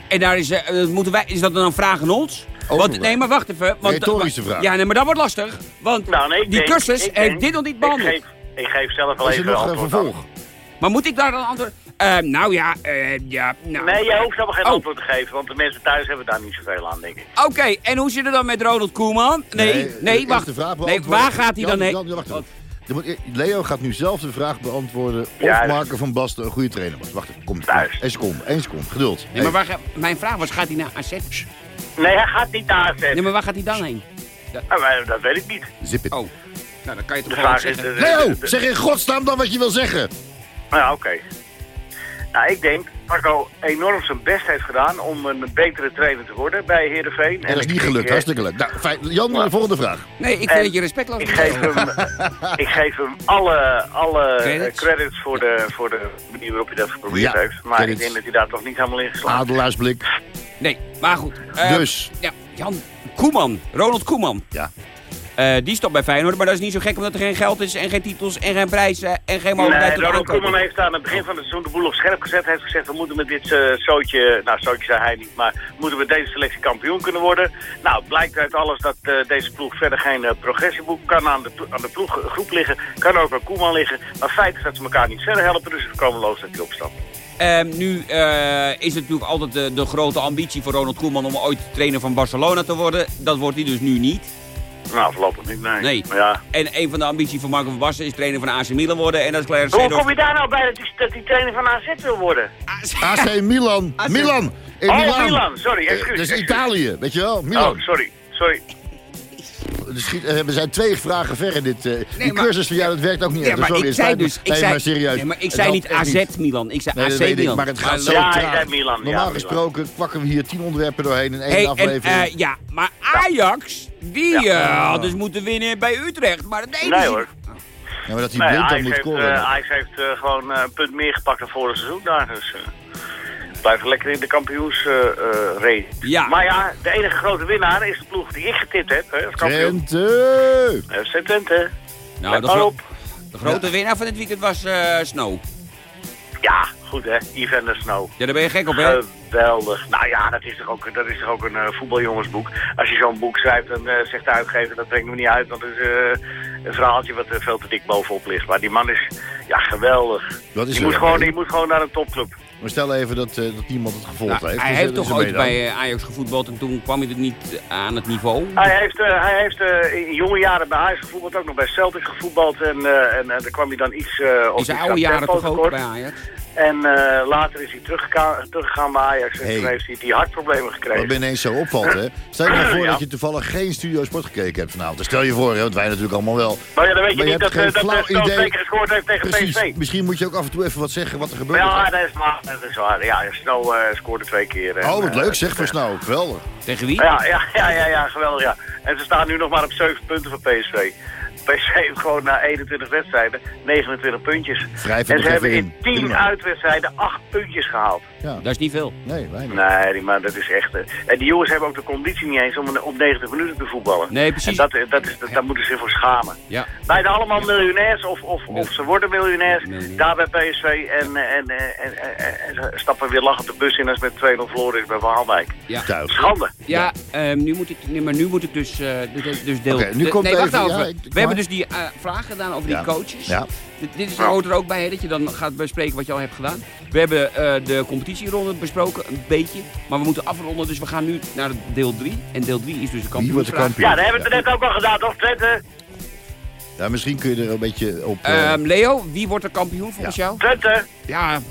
S3: En daar is, eh, moeten wij, is dat dan een vraag aan ons? Want, nee, maar wacht even. Want,
S4: Retorische
S3: wa-
S4: vraag.
S3: Ja, nee, maar dat wordt lastig. Want
S6: Nou, nee,
S3: die
S6: denk-
S3: cursus
S6: ik
S3: heeft
S6: denk-
S3: dit nog niet behandeld.
S6: Ik geef, ik geef zelf
S4: er
S6: even
S4: nog een
S6: antwoord aan.
S4: vervolg?
S3: Maar moet ik daar dan antwoord... Eh, nou ja, eh, ja, nou...
S6: Nee, jij hoeft helemaal geen
S3: Oh.
S6: antwoord te geven, want de mensen thuis hebben daar niet zoveel aan, denk ik.
S3: Oké, en hoe zit het dan met Ronald Koeman? Nee, nee,
S4: eerst
S3: wacht.
S4: de vraag
S3: nee, waar gaat hij dan heen?
S4: Jan, Jan, wacht even. Moet- Leo gaat nu zelf de vraag beantwoorden of
S6: Ja,
S4: Marco van Basten een goede trainer was. Wacht even, komt.
S6: Thuis.
S4: Eén seconde, één seconde, geduld.
S3: Nee, maar waar, ga- mijn vraag was, gaat hij naar AZ?
S6: Nee, hij gaat niet naar AZ.
S3: Nee, maar waar gaat hij dan heen?
S6: Ah, maar dat weet ik niet.
S4: Zip it.
S3: Oh, nou dan kan je toch gewoon
S6: is...
S3: zeggen.
S6: de-
S4: Leo,
S6: de- de-
S4: zeg in godsnaam dan wat je wil zeggen.
S6: Ja, oké. Nou, ik denk Marco enorm zijn best heeft gedaan om een betere trainer te worden bij Heerenveen.
S4: En dat is niet gelukt,
S6: eh,
S4: hartstikke leuk. Nou, fijn. Jan, de volgende vraag.
S3: Nee, ik vind
S6: En
S3: dat je respectloos
S6: Ik geef hem, [LAUGHS] ik geef hem alle, alle
S3: Credits?
S6: credits, credits voor, de, voor de manier waarop hij dat geprobeerd
S4: Ja,
S6: heeft. Maar
S4: credits.
S6: ik denk dat hij daar toch niet helemaal in geslaagd is.
S4: Adelaarsblik.
S3: Nee, maar goed. eh,
S4: Dus.
S3: Ja, Jan Koeman, Ronald Koeman.
S4: Ja.
S3: Eh, die stopt bij Feyenoord, maar dat is niet zo gek omdat er geen geld is en geen titels en geen prijzen en geen mogelijkheid
S6: Nee, Ronald. Koeman heeft aan het begin van het seizoen de boel op scherp gezet. Hij heeft gezegd, we moeten met dit eh, zootje, nou zootje zei hij niet, maar moeten we deze selectie kampioen kunnen worden. Nou, het blijkt uit alles dat eh, deze ploeg verder geen progressieboek kan aan de, aan de ploeggroep liggen. Kan ook aan Koeman liggen. Maar feit is dat ze elkaar niet verder helpen, dus het komen loos dat hij opstapt.
S3: Ehm, nu eh, is het natuurlijk altijd de, de grote ambitie voor Ronald Koeman om ooit trainer van Barcelona te worden. Dat wordt hij dus nu niet.
S6: Nou, voorlopig niet, nee.
S3: Nee.
S6: Maar ja.
S3: En een van de ambities van Marco van Basten is trainer van AC Milan worden. En dat is Clarence
S6: Hoe
S3: Seedorf.
S6: kom je daar nou bij dat hij, dat hij trainer van AZ wil worden?
S4: AC Milan.
S3: AC.
S4: Milan. In
S6: oh. Milan, sorry,
S4: Eh,
S6: excuus.
S4: Dat is
S6: excuus.
S4: Italië, weet je wel? Milan.
S6: Oh, sorry, sorry.
S4: Schiet- we zijn twee vragen ver in dit. eh, die
S3: maar-
S4: cursus van jou, dat werkt ook niet
S3: Ja,
S4: echt.
S3: maar
S4: Sorry,
S3: ik
S4: het
S3: zei dus... Ik zei,
S4: maar serieus.
S3: Nee, maar ik zei niet AZ Milan. Ik zei
S4: Nee,
S3: AC
S4: ik,
S3: Milan.
S4: maar het gaat zo
S6: Ja,
S4: traag.
S6: ja,
S4: Normaal
S6: Milan.
S4: gesproken pakken we hier tien onderwerpen doorheen in één
S3: Hey, en,
S4: aflevering.
S3: eh, ja, maar Ajax, die
S6: Ja.
S3: eh, had dus moeten winnen bij Utrecht. Maar dat deden
S6: Nee hoor.
S4: ja, maar dat hij
S6: Nee,
S4: blind dan
S6: Ajax
S4: moet
S6: heeft,
S4: scoren.
S6: Ajax heeft gewoon eh, een punt meer gepakt dan vorig seizoen daar. Dus uh, blijven lekker in de kampioensrace.
S3: Ja.
S6: Maar ja, de enige grote winnaar is de ploeg die ik getipt heb. Hè, als kampioen.
S4: Twente!
S6: FC Twente.
S3: Nou,
S6: Let
S3: de,
S6: maar
S3: gro-
S6: op.
S3: de grote winnaar van dit weekend was eh, Snow.
S6: Ja, goed hè. Evander Snow.
S3: Ja, daar ben je gek op, hè?
S6: Geweldig. Nou ja, dat is toch ook, dat is toch ook een eh, voetbaljongensboek. Als je zo'n boek schrijft, dan eh, zegt de uitgever, dat brengt me niet uit. Want het is eh, een verhaaltje wat er veel te dik bovenop ligt. Maar die man is, ja, geweldig.
S4: Dat is
S6: je,
S4: er,
S6: moet gewoon, je moet gewoon naar een topclub.
S4: Maar stel even dat, eh, dat niemand het gevolgd
S3: Nou,
S4: heeft.
S3: hij
S4: Dus,
S3: heeft
S4: eh, dat
S3: toch
S4: is
S3: ooit bij eh, Ajax gevoetbald en toen kwam hij er niet aan het niveau.
S6: Hij heeft, eh, hij heeft eh, in jonge jaren bij Ajax gevoetbald, ook nog bij Celtic gevoetbald. En, eh, en, en daar kwam hij dan iets uh, op
S3: In zijn
S6: iets
S3: oude jaren toch ook bij Ajax?
S6: En eh, later is hij teruggegaan, teruggegaan bij Ajax. En
S4: Hey.
S6: toen heeft hij die hartproblemen
S4: Wat
S6: gekregen.
S4: me ineens zo opvalt, hè. Stel je nou voor
S6: Ja.
S4: dat je toevallig geen Studio Sport gekeken hebt vanavond. Dus stel je voor, hè, want wij natuurlijk allemaal wel.
S6: Maar ja, dan weet je niet dat,
S4: geen
S6: eh, dat
S4: flauw
S6: keer gescoord heeft tegen
S4: Precies.
S6: PSV.
S4: Misschien moet je ook af en toe even wat zeggen wat er gebeurt.
S6: Ja, dat is, maar, dat is waar. Ja, Snow eh, scoorde twee keer. en,
S4: Oh, wat
S6: eh,
S4: leuk zeg voor Snow. Geweldig.
S3: Tegen wie?
S6: Ja, ja, ja, ja, ja, geweldig, ja. En ze staan nu nog maar op 7 punten van PSV. PSV heeft gewoon na 21 wedstrijden 29 puntjes. En ze hebben in
S4: in.
S6: 10
S4: Prima.
S6: uitwedstrijden 8 puntjes gehaald.
S4: Ja,
S3: Dat is niet veel.
S4: nee, weinig.
S6: Nee, maar dat is echt... eh, en die jongens hebben ook de conditie niet eens om op 90 minuten te voetballen.
S3: Nee, precies.
S6: En dat, eh, dat is, dat, daar moeten ze zich voor schamen.
S3: Ja.
S6: Bijna allemaal miljonairs of, of, of ze worden miljonairs.
S3: Miljonair.
S6: Daar bij PSV en, en, en, en, en- stappen weer lachend de bus in als met 2-0 verloren is bij Van Halwijk.
S3: Ja.
S6: Schande.
S3: Ja, ehm, nu moet ik, nee, maar nu moet ik dus, eh, dus, dus deel...
S4: Nu komt
S3: nee, wacht
S4: even-
S3: nou We hebben dus die eh, vraag gedaan over
S4: Ja.
S3: die coaches.
S4: Ja.
S3: Dit, dit is, hoort er ook bij, dat je dan gaat bespreken wat je al hebt gedaan. We hebben eh, de besproken, een beetje. Maar we moeten afronden, dus we gaan nu naar deel 3. En deel 3 is dus de
S4: kampioen?
S6: Ja, dat hebben we het net ook al gedaan, toch? Twente?
S4: Ja, misschien kun je er een beetje op... eh,
S3: Ehm, Leo, wie wordt de kampioen volgens jou?
S6: Twente?
S3: Ja,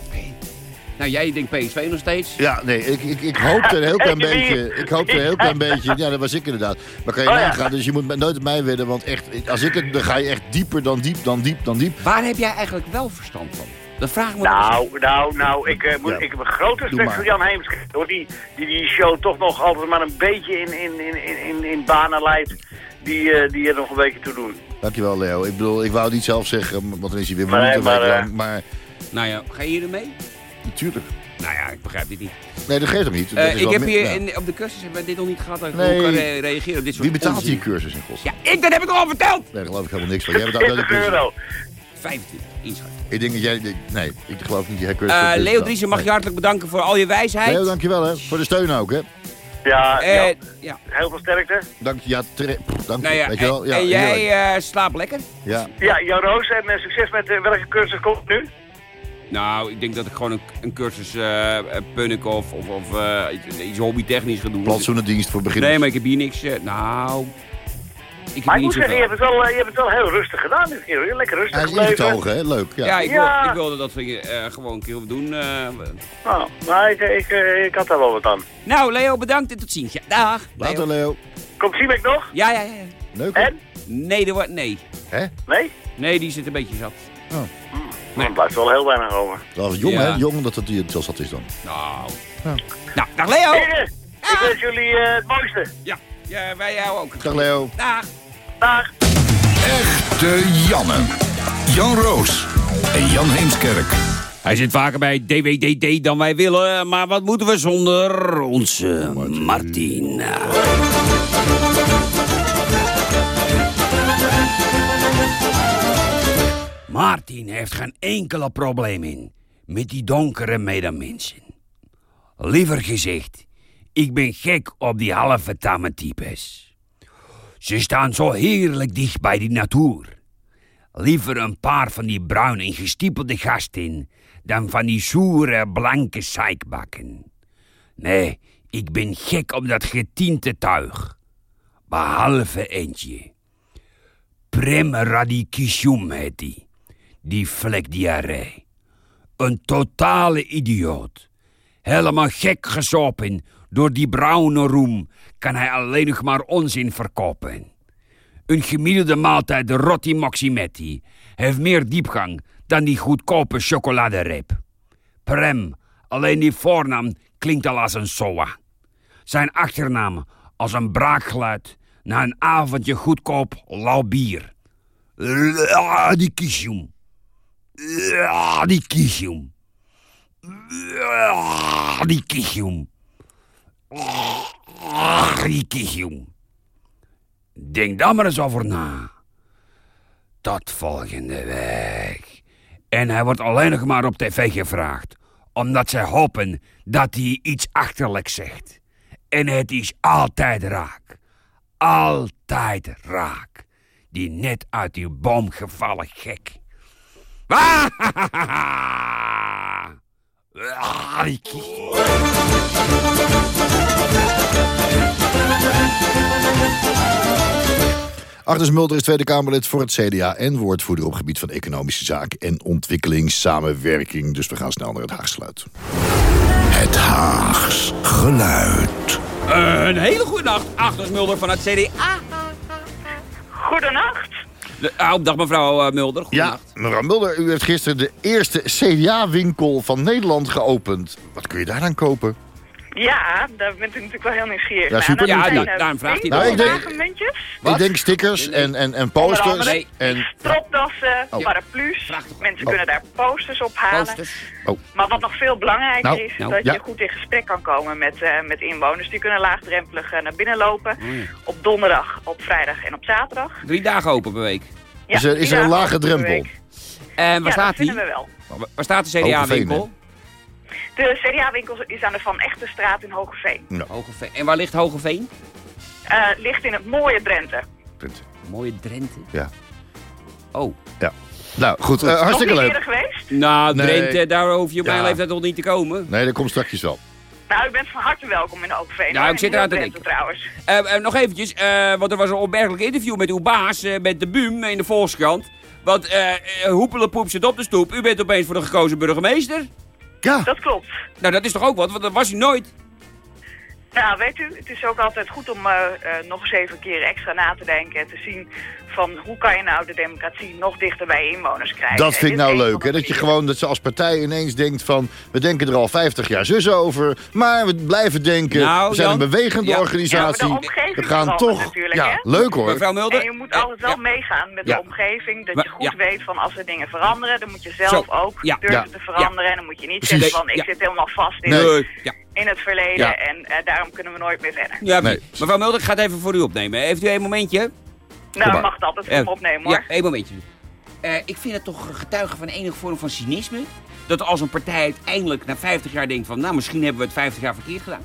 S3: nou jij denkt PSV nog steeds.
S4: Ja, nee, ik, ik, ik hoopte een heel klein [LAUGHS] beetje. Ik hoopte een heel klein beetje. Ja, dat was ik inderdaad. Maar kan je
S6: Oh, ja.
S4: nagaan, dus je moet met- nooit op mij winnen. Want echt, als ik het, dan ga je echt dieper dan diep, dan diep, dan diep.
S3: Waar heb jij eigenlijk wel verstand van? Dat vraag ik me.
S6: Nou, nou, nou, ik, eh, moet,
S4: Ja.
S6: ik heb een groot
S4: Doe
S6: respect
S4: maar.
S6: voor Jan Heemskerk. Hoor, die, die die show toch nog altijd maar een beetje in, in, in, in, in, in banen leidt die, eh, die er nog een beetje toe doen.
S4: Dankjewel, Leo. Ik bedoel, ik wou het niet zelf zeggen, want dan is hij weer
S6: Nee,
S4: minuten
S6: maar,
S4: week
S6: eh,
S4: lang. Maar
S3: Nou ja, ga je hier mee?
S4: natuurlijk.
S3: Nou ja, ik begrijp dit niet.
S4: Nee, dat geeft hem niet.
S3: Eh, ik heb hier
S4: ja.
S3: in, op de cursus hebben we dit nog niet gehad. Dat ik
S4: Nee.
S3: hoe kan re- reageren op dit soort
S4: Wie betaalt
S3: onzin.
S4: die cursus in godsnaam?
S3: Ja, ik, dat heb ik al verteld!
S4: Daar geloof ik helemaal niks van. Jij betaalt wel de
S6: 40
S4: cursus.
S6: euro.
S3: 25 inschrijven.
S4: Ik denk dat jij... Nee, ik geloof niet. Jij kunt
S3: Eh Leo Driessen, mag je hartelijk bedanken voor al je wijsheid.
S4: Leo, dankjewel hè. Voor de steun ook hè.
S6: Ja,
S3: Eh,
S6: ja,
S3: ja.
S6: heel veel sterkte.
S4: Dank je. Ja, dank je.
S3: Nou ja,
S4: Weet je wel?
S3: en,
S4: Ja,
S3: en jij eh, slaapt lekker?
S4: Ja.
S6: Ja, Jan Roos en succes met welke cursus komt nu?
S3: Nou, ik denk dat ik gewoon een, een cursus uh, punnik of, of, of eh, iets, iets hobbytechnisch ga doen.
S4: Plantsoenendienst voor beginners.
S3: Nee, maar ik heb hier niks... nou... Ik
S6: Maar
S3: hier
S6: ik moet zeggen, je hebt, het wel, eh, je hebt het wel heel rustig gedaan dit keer. Lekker rustig
S4: Hij is ingetogen hè. Leuk. Ja.
S3: Ja, ik,
S6: Ja.
S3: Wil, ik wilde dat we eh, gewoon een keer doen. eh.
S6: Nou, maar ik, ik, ik had daar wel wat aan.
S3: Nou, Leo, bedankt en tot ziens. Ja, dag.
S4: Later
S3: Leo.
S4: Leo.
S6: Komt Siemek nog?
S3: Ja, ja, ja.
S4: Leuk.
S6: En?
S3: Nee, er wordt... Nee.
S4: Hè?
S6: Nee?
S3: Nee, die zit een beetje zat.
S6: Maar er blijft wel heel weinig over.
S4: Dat is jong
S3: Ja.
S4: hè. Jong dat het die het wel zat is dan.
S3: Nou. Nou, dag Leo.
S6: Heren, ik wens jullie het mooiste.
S3: Ja, ja wij jou ook.
S4: Dag Leo.
S3: Dag.
S6: Dag.
S2: Echte Janne. Jan Roos en Jan Heemskerk.
S3: Hij zit vaker bij DWDD dan wij willen, maar wat moeten we zonder onze Martin? Martin heeft geen enkele probleem in met die donkere medemensen. Liever gezegd, ik ben gek op die halve tamme types. Ze staan zo heerlijk dicht bij die natuur. Liever een paar van die bruin ingestiepelde gasten dan van die zoere blanke zeikbakken. Nee, ik ben gek op dat getinte tuig. Behalve eentje. Prem radicicium heet die. Die vlekdiarree. Een totale idioot. Helemaal gek gesopen. Door die bruine roem kan hij alleen nog maar onzin verkopen. Een gemiddelde maaltijd Rotti Moximetti heeft meer diepgang dan die goedkope chocoladereep. Prem, alleen die voornaam klinkt al als een soa. Zijn achternaam als een braakgeluid na een avondje goedkoop lauw bier. Ah, Die kiesjoem. Ah, Die kiesjoem. Ah, Die kiesjoem. Die kiesjoem. Denk daar maar eens over na. Tot volgende week. En hij wordt alleen nog maar op tv gevraagd. Omdat zij hopen dat hij iets achterlijks zegt. En het is altijd raak. Altijd raak. Die net uit die boom gevallen gek. [LAUGHS] Ah,
S4: Agnes Mulder is Tweede Kamerlid voor het CDA... en woordvoerder op gebied van economische zaken en ontwikkelingssamenwerking. Dus we gaan snel naar het Haagsluit.
S2: Het Haags geluid.
S3: Een hele goede nacht, Agnes Mulder van het CDA.
S7: Goedenacht.
S3: De- ah, dag mevrouw eh, Mulder,
S4: Ja, mevrouw Mulder, u heeft gisteren de eerste CDA-winkel van Nederland geopend. Wat kun je daar dan kopen?
S7: Ja, daar bent u natuurlijk wel heel nieuwsgierig
S4: Ja, super
S7: Nou,
S3: Ja,
S7: eh,
S3: daarom vraagt hij
S4: Nou, ik denk- Ik denk stickers en, en, en posters. En,
S7: stropdassen,
S4: Oh.
S7: paraplu's. Mensen
S4: Oh.
S7: kunnen daar posters ophalen.
S3: Posters.
S7: Maar wat nog veel belangrijker
S4: Nou,
S7: is,
S3: nou,
S7: dat
S4: ja.
S7: je goed in gesprek kan komen met, eh, met inwoners. Die kunnen laagdrempelig eh, naar binnen lopen.
S3: Oh, ja.
S7: Op donderdag, op vrijdag en op zaterdag.
S3: Drie dagen open per week.
S7: Ja,
S4: Is er- is er een lage drempel?
S3: En waar
S7: Ja, dat
S3: staat die?
S7: vinden we wel.
S3: Waar- staat de CDA-winkel?
S7: De CDA-winkel is aan de Van Echtenstraat in Hogeveen.
S3: Hogeveen. En waar ligt Hogeveen?
S7: Eh ligt in het mooie Drenthe.
S3: Mooie Drenthe.
S4: Ja.
S3: Oh.
S4: Nou, goed. eh,
S7: Nog
S4: hartstikke
S7: niet
S4: leuk.
S7: eerder geweest?
S3: Nou,
S4: Nee.
S3: Drenthe, daar hoef je op
S4: Ja.
S3: mijn leeftijd nog niet te komen.
S4: Nee, dat komt straks wel.
S7: Nou, u bent van harte welkom in Hogeveen.
S3: Ja,
S7: hoor.
S3: ik zit eraan te denken.
S7: Trouwens.
S3: Eh, eh, nog eventjes, eh, want er was een opmerkelijk interview met uw baas, eh, met de BUM in de Volkskrant. Want uh, Hoepelenpoep zit op de stoep. U bent opeens voor de gekozen burgemeester.
S4: Ja,
S7: Dat klopt.
S3: Nou, dat is toch ook wat, want dat was u nooit.
S7: Nou, weet u, het is ook altijd goed om eh, eh, nog eens even een keer extra na te denken en te zien van hoe kan je nou de democratie nog dichter bij je inwoners krijgen.
S4: dat vind ik nou leuk. Hè? Dat je gewoon, dat ze als partij ineens denkt van... we denken er al 50 jaar zus over, maar we blijven denken.
S3: Nou,
S4: we zijn
S3: Jan,
S4: een bewegende
S3: ja.
S4: organisatie.
S7: Ja, maar de omgeving
S4: we gaan toch...
S7: natuurlijk,
S4: ja,
S7: hè?
S4: leuk hoor.
S3: Mevrouw Mulder.
S7: En je moet altijd wel
S3: ja.
S7: meegaan met
S4: Ja.
S7: de omgeving. Dat
S3: Maar-
S7: je goed
S3: ja.
S7: weet van als er dingen veranderen, dan moet je zelf
S3: Zo.
S7: ook
S3: Ja.
S7: durven
S4: Ja.
S7: te veranderen. En dan moet je niet
S4: Precies.
S7: zeggen van ik
S3: Ja.
S7: zit helemaal vast in,
S4: Nee.
S3: Nee. Ja.
S7: In het verleden
S4: Ja.
S7: en eh, daarom kunnen we nooit meer verder.
S3: Ja,
S4: Nee.
S3: Mevrouw Mulder, ik ga het even voor u opnemen. Heeft u een momentje?
S7: Nou, mag dat het voor me opnemen hoor.
S3: Ja, één momentje. eh, ik vind het toch getuigen van enige vorm van cynisme. Dat als een partij uiteindelijk na 50 jaar denkt van... nou, misschien hebben we het 50 jaar verkeerd gedaan.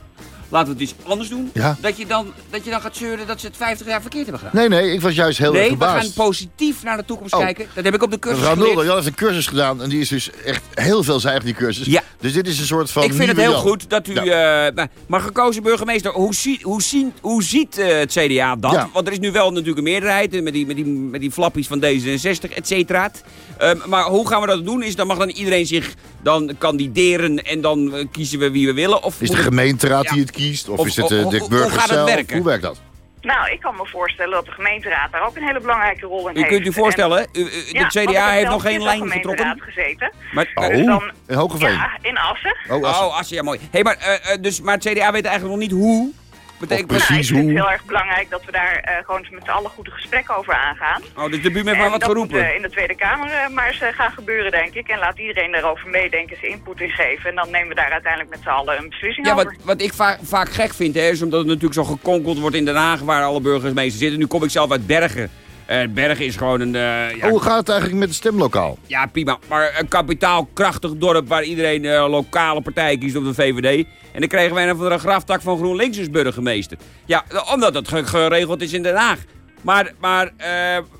S3: Laten we het eens anders doen.
S4: Ja.
S3: Dat, je dan, dat je dan gaat zeuren dat ze het 50 jaar verkeerd hebben gedaan.
S4: Nee, nee, ik was juist heel erg
S3: Nee, we gaan
S4: verbaasd.
S3: positief naar de toekomst
S4: Oh.
S3: kijken. Dat heb ik op de cursus
S4: Mevrouw
S3: geleerd.
S4: Mulder, Jan heeft een cursus gedaan en die is dus echt heel veelzijdig, die cursus.
S3: Ja.
S4: Dus dit is een soort van
S3: ik vind het heel
S4: Jan.
S3: goed dat u...
S4: Ja.
S3: eh, maar gekozen burgemeester, hoe, zie, hoe, zien, hoe ziet eh, het CDA dat?
S4: Ja.
S3: Want er is nu wel natuurlijk een meerderheid eh, met die, met die, met die flappies van D66, et cetera. Ehm, maar hoe gaan we dat doen? Is, dan mag dan iedereen zich dan kandideren en dan kiezen we wie we willen? Of
S4: Is de gemeenteraad die het kiest? Of,
S3: Of-
S4: is het eh,
S3: hoe-
S4: de
S3: hoe-
S4: burgers
S3: hoe gaat het
S4: zelf?
S3: werken?
S4: Hoe werkt dat?
S7: Nou, ik kan me voorstellen dat de gemeenteraad daar ook een hele belangrijke rol in
S3: U
S7: heeft.
S3: kunt u voorstellen, u- u-
S7: En-
S3: de
S7: Ja,
S3: CDA heeft nog geen lijn getrokken.
S7: gezeten.
S3: Maar,
S4: Oh,
S7: Dus dan-
S4: in Hogeveen.
S7: Ja, in Assen.
S4: Oh, als-
S3: oh, ja mooi. Hey, maar, eh, eh, dus, maar het CDA weet eigenlijk nog niet hoe. Betekent
S4: precies.
S7: nou, ik vind
S4: hoe?
S7: het heel erg belangrijk dat we daar eh, gewoon met z'n allen goede gesprekken over aangaan.
S3: Oh, dus de buurman heeft maar wat
S7: dat
S3: geroepen.
S7: moet eh, in de Tweede Kamer eh, maar eens eh, gaan gebeuren, denk ik. En laat iedereen daarover meedenken, zijn input in geven. En dan nemen we daar uiteindelijk met z'n allen een beslissing
S3: Ja,
S7: over.
S3: wat, wat ik vaak, vaak gek vind, hè, is omdat het natuurlijk zo gekonkeld wordt in Den Haag, waar alle burgemeesters zitten. Nu kom ik zelf uit Bergen. Eh, Bergen is gewoon een, eh, ja,
S4: Oh, hoe gaat het eigenlijk met het stemlokaal?
S3: ja, prima, maar een kapitaalkrachtig dorp waar iedereen eh, lokale partij kiest op de VVD. En dan kregen wij een van de graftak van GroenLinks als burgemeester. Ja, omdat het ge- geregeld is in Den Haag. Maar, maar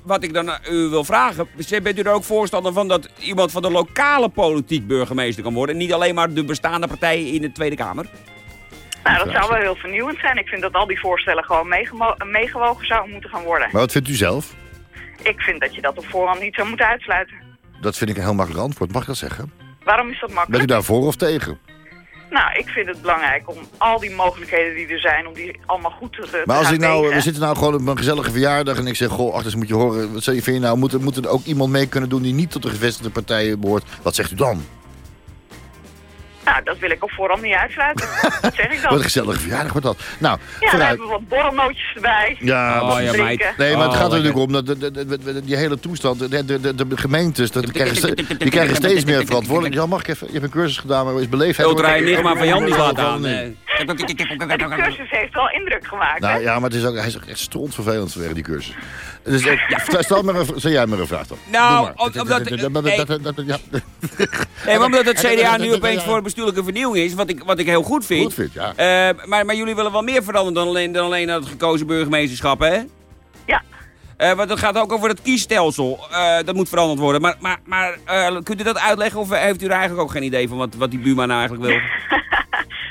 S3: wat ik dan u wil vragen, bent u er ook voorstander van dat iemand van de lokale politiek burgemeester kan worden? En niet alleen maar de bestaande partijen in de Tweede Kamer?
S7: Nou, dat zou wel heel vernieuwend zijn. Ik vind dat al die voorstellen gewoon meegewogen zouden moeten gaan worden.
S4: Maar wat vindt u zelf?
S7: Ik vind dat je dat op voorhand niet zou moeten uitsluiten.
S4: Dat vind ik een heel makkelijk antwoord. Mag ik dat zeggen?
S7: Waarom is dat
S4: Bent u
S7: makkelijk?
S4: daar voor of tegen?
S7: Nou, ik vind het belangrijk om al die mogelijkheden die er zijn, om die allemaal goed te,
S4: Maar als ik nou, we zitten nou gewoon op een gezellige verjaardag en ik zeg, goh, achters moet je horen, wat vind je nou, moet moet er ook iemand mee kunnen doen die niet tot de gevestigde partijen behoort? Wat zegt u dan?
S7: Nou, dat wil ik op voorhand niet uitsluiten. dat zeg ik [LAUGHS]
S4: Wat
S7: dan.
S4: een gezellige verjaardag wordt dat. Nou,
S7: Ja,
S4: vooruit.
S7: hebben we wat borrelnootjes erbij.
S4: Ja,
S3: Oh,
S4: maar-
S3: ja,
S7: drinken.
S3: meid.
S4: Nee, maar het
S3: Oh,
S4: gaat er
S3: lekker.
S4: natuurlijk om dat de, de, de- de- die hele toestand, de, de, de, de gemeentes, dat, die, krijgen ste- die krijgen steeds meer verantwoordelijk. Jan, mag ik even? Je hebt een cursus gedaan, maar is beleefd.
S3: Ultra Enigma van Jan die slaat aan.
S4: Nee.
S7: Die cursus heeft wel indruk gemaakt,
S4: Nou
S7: hè?
S4: ja, maar het is ook, hij is ook echt strontvervelend vanwege die cursus. Dus, eh, stel, maar een, stel jij maar een vraag dan.
S3: Nou, omdat-
S4: Dat- dat- dat- dat- dat- dat- ja.
S3: Nee, maar omdat het CDA nu opeens voor bestuurlijke vernieuwing is, wat ik, wat ik heel goed vind.
S4: Goed vindt, ja.
S3: Eh, maar, maar jullie willen wel meer veranderen dan alleen, dan alleen het gekozen burgemeesterschap, hè? Eh, want het gaat ook over het kiesstelsel. Eh, dat moet veranderd worden. Maar, maar, maar eh, kunt u dat uitleggen of heeft u er eigenlijk ook geen idee van wat, wat die buurman nou eigenlijk wil? [LAUGHS]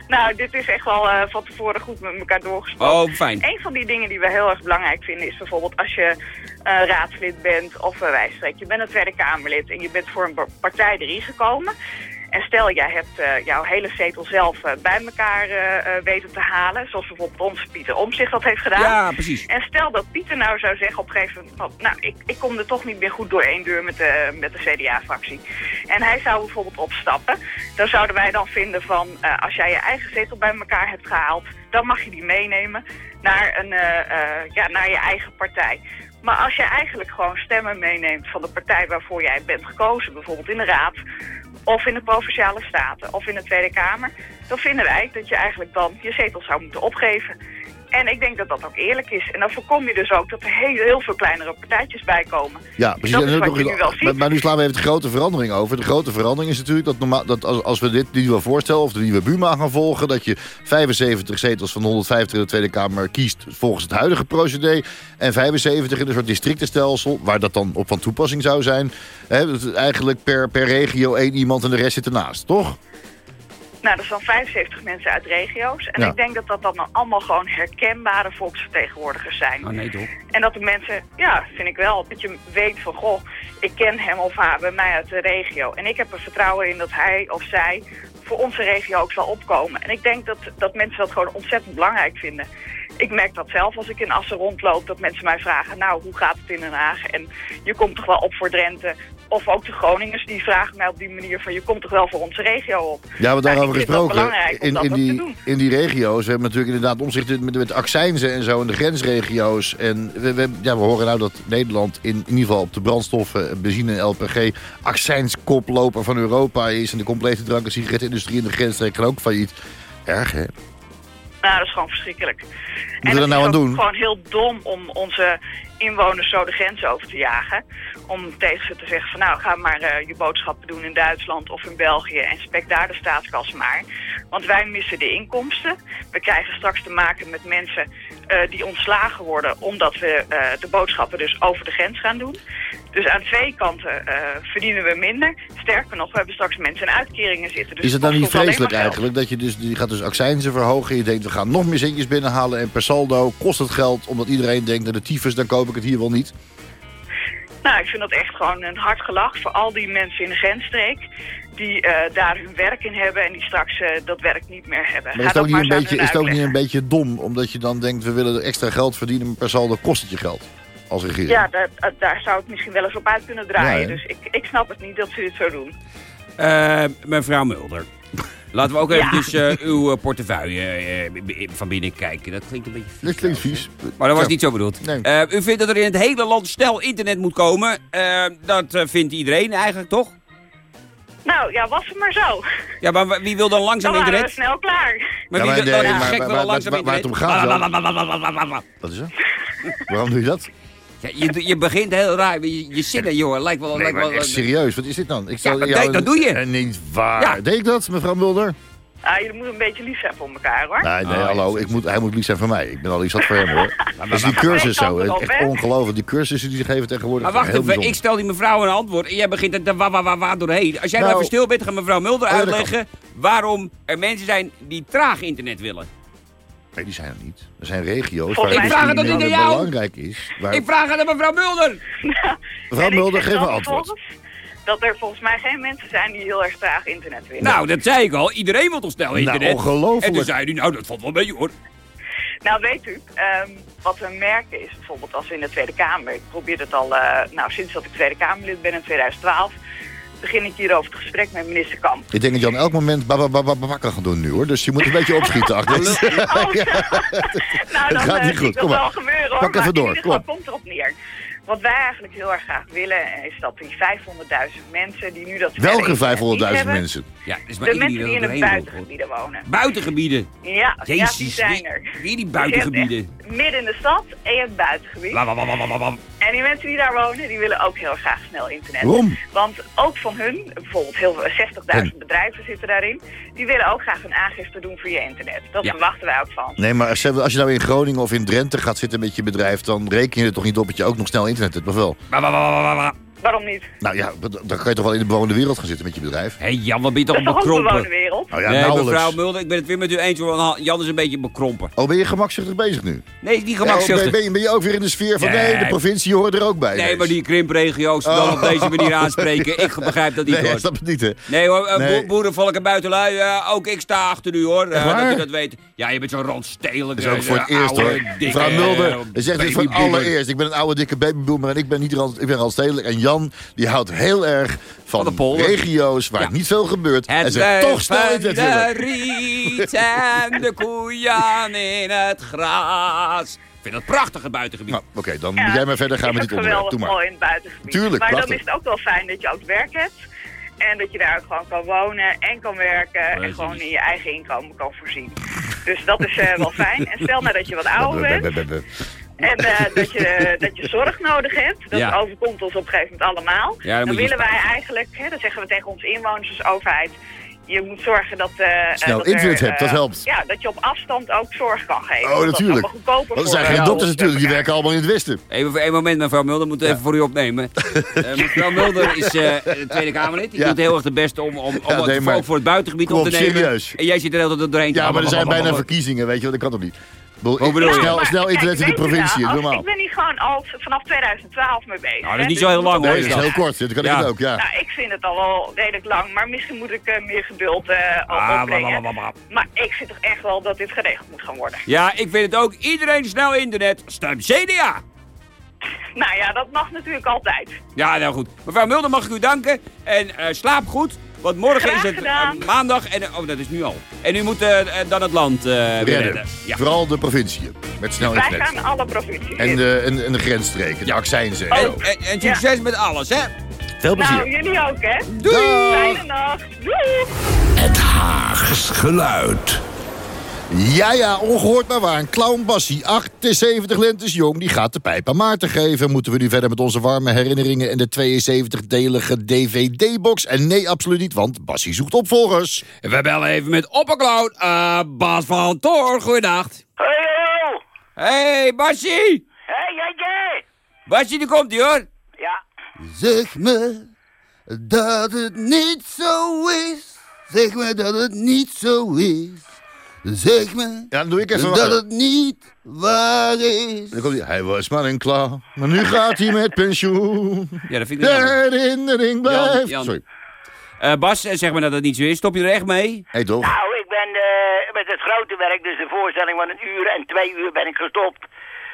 S7: Nou, dit is echt wel van tevoren goed met elkaar doorgesproken.
S3: Oh, fijn.
S7: Een van die dingen die we heel erg belangrijk vinden is bijvoorbeeld als je raadslid bent of uh, wijsstreek. Je bent een Tweede Kamerlid en je bent voor een partij erin gekomen. En stel, jij hebt eh, jouw hele zetel zelf eh, bij elkaar eh, weten te halen. Zoals bijvoorbeeld onze Pieter Omtzigt dat heeft gedaan.
S3: Ja, precies.
S7: En stel dat Pieter nou zou zeggen op een gegeven moment... nou, ik, ik kom er toch niet meer goed door één deur met de, met de CDA-fractie. En hij zou bijvoorbeeld opstappen. Dan zouden wij dan vinden van... als jij je eigen zetel bij elkaar hebt gehaald... dan mag je die meenemen naar, een, ja, naar je eigen partij. Maar als je eigenlijk gewoon stemmen meeneemt van de partij waarvoor jij bent gekozen... bijvoorbeeld in de Raad of in de Provinciale Staten of in de Tweede Kamer... dan vinden wij dat je eigenlijk dan je zetel zou moeten opgeven... En ik denk dat dat ook eerlijk is. En dan voorkom je dus ook dat er heel, heel veel kleinere partijtjes bij komen.
S4: Ja, precies. En nog-
S7: nu wel
S4: maar, maar nu slaan we even de grote verandering over. De grote verandering is natuurlijk dat, normaal, dat als, als we dit nieuwe voorstel of de nieuwe Buma gaan volgen... dat je 75 zetels van de 150 in de Tweede Kamer kiest volgens het huidige procedé... en 75 in een soort districtenstelsel, waar dat dan op van toepassing zou zijn. Hè, dat is eigenlijk per, per regio één iemand en de rest zit ernaast, toch?
S7: Nou, dat zijn 75 mensen uit regio's. En
S4: Ja.
S7: ik denk dat dat dan allemaal gewoon herkenbare volksvertegenwoordigers zijn.
S3: Oh nee toch?
S7: En dat de mensen, ja, vind ik wel, dat je weet van, goh, ik ken hem of haar bij mij uit de regio. En ik heb er vertrouwen in dat hij of zij voor onze regio ook zal opkomen. En ik denk dat, dat mensen dat gewoon ontzettend belangrijk vinden. Ik merk dat zelf als ik in Assen rondloop, dat mensen mij vragen, nou, hoe gaat het in Den Haag? En je komt toch wel op voor Drenthe? Of ook de Groningers, die vragen mij op die manier van, je komt toch wel voor onze regio op?
S4: Ja, we
S7: Nou,
S4: daarover
S7: vind het
S4: gesproken. In, in, die, in die regio's, we hebben natuurlijk inderdaad omzicht met, met accijnzen en zo in de grensregio's. En we, we, ja, we horen nou dat Nederland in, in ieder geval op de brandstoffen, benzine en LPG accijnskoploper van Europa is. En de complete drank- en sigarettenindustrie in de grensstreek ook failliet. Erg, hè?
S7: Nou, dat is gewoon verschrikkelijk.
S4: we er nou
S7: het
S4: aan
S7: is
S4: doen?
S7: gewoon heel dom om onze inwoners zo de grens over te jagen. Om tegen ze te zeggen van nou, ga maar eh, je boodschappen doen in Duitsland of in België en spek daar de staatskas maar. Want wij missen de inkomsten. We krijgen straks te maken met mensen eh, die ontslagen worden omdat we eh, de boodschappen dus over de grens gaan doen. Dus aan twee kanten eh, verdienen we minder. Sterker nog, we hebben straks mensen in uitkeringen zitten. Dus
S4: Is het dan niet vreselijk eigenlijk? Dat je dus, je gaat dus accijnzen verhogen. Je denkt, we gaan nog meer centjes binnenhalen. En per saldo kost het geld. Omdat iedereen denkt, naar de tyfus, dan koop ik het hier wel niet.
S7: Nou, ik vind dat echt gewoon een hard gelach voor al die mensen in de grensstreek. Die eh, daar hun werk in hebben en die straks eh, dat werk niet meer hebben.
S4: Maar is het ook, niet een beetje, is het ook niet een beetje dom? Omdat je dan denkt, we willen extra geld verdienen. Maar per saldo kost het je geld. Als regering.
S7: Ja, daar, daar zou het misschien wel eens op uit kunnen draaien.
S4: Ja,
S7: dus ik, ik snap het niet dat ze dit zo doen.
S3: Eh, mevrouw Mulder. Laten we ook
S7: Ja.
S3: eventjes eh, uw eh, portefeuille eh, van binnen kijken. Dat klinkt een beetje vies.
S4: Dat klinkt vies.
S3: Maar dat was
S4: Ja.
S3: niet zo bedoeld.
S4: Nee.
S3: Eh, u vindt dat er in het hele land snel internet moet komen. Dat vindt iedereen eigenlijk, toch?
S7: Nou, ja, was het maar zo.
S3: Ja, maar wie wil dan langzaam
S7: Dan
S3: internet?
S7: snel klaar.
S3: Maar
S4: Ja,
S3: wie
S4: maar
S3: wil dan
S4: nee,
S3: gek
S4: maar-
S3: wil
S4: maar-
S3: dan
S4: maar-
S3: langzaam
S4: waar- waar het om gaat. Wat is er? Waarom doe je dat?
S3: Ja, je, je begint heel raar. Je, je zinnen, joh. Lijkt wel...
S4: Nee,
S3: lijkt
S4: maar
S3: wel
S4: echt serieus. Wat is dit dan? Ik
S3: Ja,
S4: jou
S3: dat doe je.
S4: Eh, niet waar.
S3: Ja.
S4: Deed ik dat, mevrouw Mulder?
S7: Ah, jullie moeten een beetje lief zijn voor elkaar, hoor.
S4: Nee, nee,
S3: Oh,
S4: hallo.
S3: ja,
S4: Ik moet, hij moet lief zijn voor mij. Ik ben al lief zat voor hem, hoor. [LAUGHS] Dat is die cursus zo. Echt ongelooflijk. Die cursussen die ze geven tegenwoordig.
S3: Maar wacht
S4: heel
S3: even,
S4: bijzonder.
S3: ik stel die mevrouw een antwoord en jij begint er te wa wa wa wa doorheen. Als jij nou,
S4: Nou-
S3: even stil bent, gaat mevrouw Mulder
S4: Oh,
S3: uitleggen waarom er mensen zijn die traag internet willen.
S4: Nee, die zijn er niet. Er zijn regio's
S7: Volgens
S4: waar
S3: Ik vraag het niet aan
S4: belangrijk is. Waar...
S3: Ik vraag het aan mevrouw Mulder. [LAUGHS]
S4: Mevrouw Mulder, geef een antwoord.
S7: Dat er volgens mij geen mensen zijn die heel erg traag internet willen.
S3: Nou, dat zei ik al. Iedereen wil toch snel internet?
S4: Nou, ongelooflijk.
S3: En toen zei hij, nou, dat valt wel mee hoor.
S7: Nou, weet u, ehm, wat we merken is bijvoorbeeld als we in de Tweede Kamer... Ik probeer het al, eh, nou, sinds dat ik Tweede Kamerlid ben in 2012... begin ik hier over het gesprek met minister Kamp.
S4: Ik denk dat Jan elk moment bababababa kan gaan doen nu, hoor. Dus je moet een beetje opschieten, [LAUGHS] Agnes.
S7: Oh, [LAUGHS] nou,
S4: Het
S7: dan
S4: gaat
S7: eh,
S4: niet
S7: zie
S4: goed. Kom maar.
S7: wel gebeuren, hoor.
S4: Pak even door, kom.
S7: komt erop neer. Wat wij eigenlijk heel erg graag willen... is dat die 500.000 mensen die nu dat...
S4: Welke
S7: snelle internet niet
S4: 500.000
S7: hebben,
S4: mensen?
S3: Ja, is maar
S7: De mensen die in
S3: er
S7: de buitengebieden wonen.
S3: Buitengebieden.
S7: Ja, ja die
S3: Jezus,
S7: zijn
S3: wie-
S7: er.
S3: wie die buitengebieden?
S7: Midden in de stad en je hebt buitengebied. En die mensen die daar wonen, die willen ook heel graag snel internet.
S4: Waarom?
S7: Want ook van hun, bijvoorbeeld heel veel- 60.000 bedrijven zitten daarin, die willen ook graag een aangifte doen voor je internet. Dat
S3: Ja.
S7: verwachten wij ook van.
S4: Nee, maar als je, als je nou in Groningen of in Drenthe gaat zitten met je bedrijf... dan reken je er toch niet op dat je ook nog snel internet hebt, of wel?
S7: Waarom niet?
S4: Nou ja, dan kan je toch wel in de bewoonde wereld gaan zitten met je bedrijf?
S3: Hé Jan, wat ben je
S7: Dat
S3: toch bekrompen?
S7: gewone wereld?
S4: Nou ja,
S3: nee,
S4: nauwelijks.
S3: mevrouw Mulder, ik ben het weer met u eens hoor. Jan is een beetje bekrompen.
S4: Oh, ben je gemakzuchtig bezig nu?
S3: Nee,
S4: Ja, ben,
S3: gemakzuchtig.
S4: ben, je, ben je ook weer in de sfeer van... Nee,
S3: Nee.
S4: de provincie hoort er ook bij.
S3: Nee, maar die krimpregio's dan op deze manier aanspreken. Ik [LAUGHS] begrijp dat niet
S4: Nee,
S3: hoor.
S4: snap het niet, hè.
S3: Nee hoor, eh,
S4: Nee.
S3: boer- boerenvolk en buitenlui, eh, ook ik sta achter u hoor. eh,
S4: waar?
S3: dat u dat weet. Ja, je bent zo'n randstedelijk.
S4: Dat is ook voor het eerst, hoor.
S3: dikke,
S4: Mevrouw Mulder, dat zegt dit voor het allereerst. Ik ben een oude, dikke babyboomer en ik ben niet rand, ik ben randstedelijk. En Jan, die houdt heel erg
S3: Van de
S4: van
S3: polder.
S4: regio's waar
S3: Ja.
S4: niet veel gebeurt. en ze toch snel
S3: de
S4: willen.
S3: riet en de koeien in het gras. Ik vind dat prachtig, het buitengebied.
S4: Nou, oké, dan
S7: Ja,
S4: moet jij maar verder gaan met dit onderwerp. Doe
S7: geweldig
S4: maar.
S7: mooi in het buitengebied.
S4: Tuurlijk,
S7: maar dan is het ook wel fijn dat je ook werk hebt. En dat je daar ook gewoon kan wonen en kan werken. En gewoon in je eigen inkomen kan voorzien. Dus dat is eh, wel fijn. En stel nou dat je wat [LAUGHS] ouder bent. En eh, dat, je, dat je zorg nodig hebt. Dat
S3: Ja.
S7: overkomt ons op een gegeven moment allemaal.
S3: Ja, dan
S7: dan
S3: moet je
S7: willen wij eigenlijk, hè, dat zeggen we tegen onze inwoners als overheid. Je moet zorgen dat... eh,
S4: Snel
S7: dat er,
S4: internet hebt, dat
S7: eh,
S4: helpt.
S7: Ja, dat je op afstand ook zorg kan geven.
S4: Oh,
S7: Dat
S4: natuurlijk.
S7: allemaal goedkoper
S4: er
S7: voor
S4: zijn geen dokters natuurlijk, die werken allemaal in het westen.
S3: Even voor één moment, mevrouw Mulder, moet even voor u opnemen. [LAUGHS] Eh, mevrouw Mulder is eh, Tweede Kamerlid. Die
S4: Ja.
S3: doet heel erg de best om, om, om
S4: Ja, nee, maar-
S3: ook voor het buitengebied op te nemen.
S4: serieus.
S3: En jij zit er heel doorheen. te
S4: Ja, maar er zijn bijna verkiezingen, weet je wel, dat kan toch niet? Bedoel,
S3: Hoe bedoel je?
S4: Snel, snel internet in de provincie,
S7: nou,
S4: normaal.
S7: Ik ben hier gewoon al vanaf 2012 mee bezig.
S3: Nou, dat is niet
S7: dus
S3: zo heel lang, hoor.
S4: Nee, dat is heel kort, dat kan ik het ook, ja.
S7: Nou, ik vind het al wel redelijk lang, maar misschien moet ik eh, meer geduld eh,
S3: Ah,
S7: opbrengen. Maar ik vind toch echt wel dat dit geregeld moet gaan worden.
S3: Ja, ik vind het ook. Iedereen snel internet. Stem CDA.
S7: Nou ja, dat mag natuurlijk altijd.
S3: Ja, nou goed. Mevrouw Mulder, mag ik u danken. En eh, slaap goed. Want morgen is het eh, maandag. En, oh, dat is nu al. En u moet eh, dan het land eh,
S4: Redden.
S3: redden. Ja.
S4: Vooral de provinciën, met snel
S7: Wij gaan alle provincies
S4: En de, en, en de grensstreken, de accijnzen en
S3: En,
S4: zo.
S3: en, en succes met alles, hè?
S4: Veel plezier.
S7: Nou, jullie ook, hè?
S3: Doei!
S7: Fijne nacht. Doei!
S2: Het Haags geluid.
S4: Ja, ja, ongehoord maar waar. Een clown Bassie, 78 lentes jong, die gaat de pijp aan Maarten geven. Moeten we nu verder met onze warme herinneringen en de 72-delige DVD-box? En nee, absoluut niet, want Bassie zoekt opvolgers.
S3: We bellen even met Oppercloud. Eh Bas van Toor, goeiedag.
S8: Hey, hallo!
S3: Hey, Basje.
S8: Hey, jij, jij!
S3: Basje, die komt ie hoor.
S8: Ja,
S2: Zeg me dat het niet zo is. Zeg me dat het niet zo is. Zeg me
S4: Ja, dan doe ik even...
S2: dat het niet waar is.
S4: Dan komt hij, hij was maar een clown, maar nu gaat hij met pensioen.
S3: Ja, dat vind ik
S4: De herinnering blijft...
S3: Jan.
S4: Sorry.
S3: Eh, Bas, eh, zeg maar dat het niet zo is. Stop je er echt mee?
S4: Hé, toch?
S8: nou, ik ben eh, met het grote werk, dus de voorstelling van een uur en twee uur ben ik gestopt.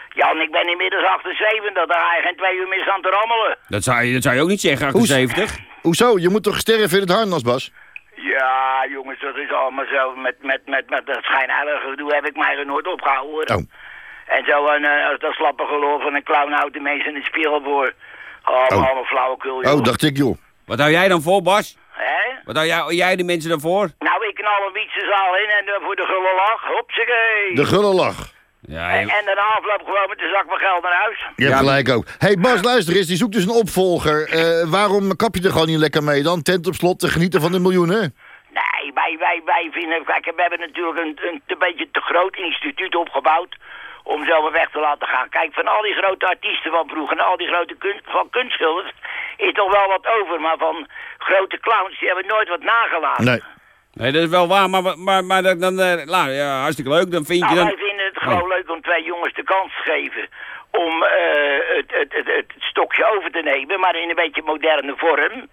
S8: Jan, ik ben inmiddels 78, daar ga je geen twee uur meer staan te rammelen.
S3: Dat zou je, dat zou je ook niet zeggen, 78.
S4: Hoezo? Je moet toch sterven in het harnas, Bas?
S8: Ja, jongens, dat is allemaal zo. Met, met, met, met dat schijnheilige gedoe heb ik mij er nooit opgehouden.
S4: Oh.
S8: En zo een, eh, als dat slappe geloof van een clown houdt de mensen in de spiegel voor. Allemaal,
S4: Oh.
S8: allemaal flauwekul, joh.
S4: Oh, dacht ik, joh.
S3: Wat hou jij dan voor, Bas?
S8: Hè?
S3: Wat hou jij, jij de mensen dan voor?
S8: Nou, ik knal een wietsenzaal in en eh, voor de gulle lach, hopsakee.
S4: De gulle lach.
S3: Ja,
S8: En, en daarna afloop gewoon met de zak van geld naar huis.
S4: Je hebt
S3: Ja,
S4: gelijk ook. Hé, hey, Bas, luister eens. Die zoekt dus een opvolger. Eh, waarom kap je er gewoon niet lekker mee dan? Tent op slot te genieten van de miljoenen?
S8: Nee, wij, wij, wij vinden... Kijk, we hebben natuurlijk een, een, een beetje te groot instituut opgebouwd... om zo maar weg te laten gaan. Kijk, van al die grote artiesten van vroeger... en al die grote kunst, van kunstschilders... is toch wel wat over. Maar van grote clowns, die hebben nooit wat nagelaten.
S4: Nee.
S3: Nee, dat is wel waar, maar, maar, maar dan, dan eh, nou, ja, hartstikke leuk. Dan vind je
S8: Nou,
S3: dan...
S8: wij vinden het gewoon leuk om twee jongens de kans te geven... om eh, het, het, het, het stokje over te nemen, maar in een beetje moderne vorm...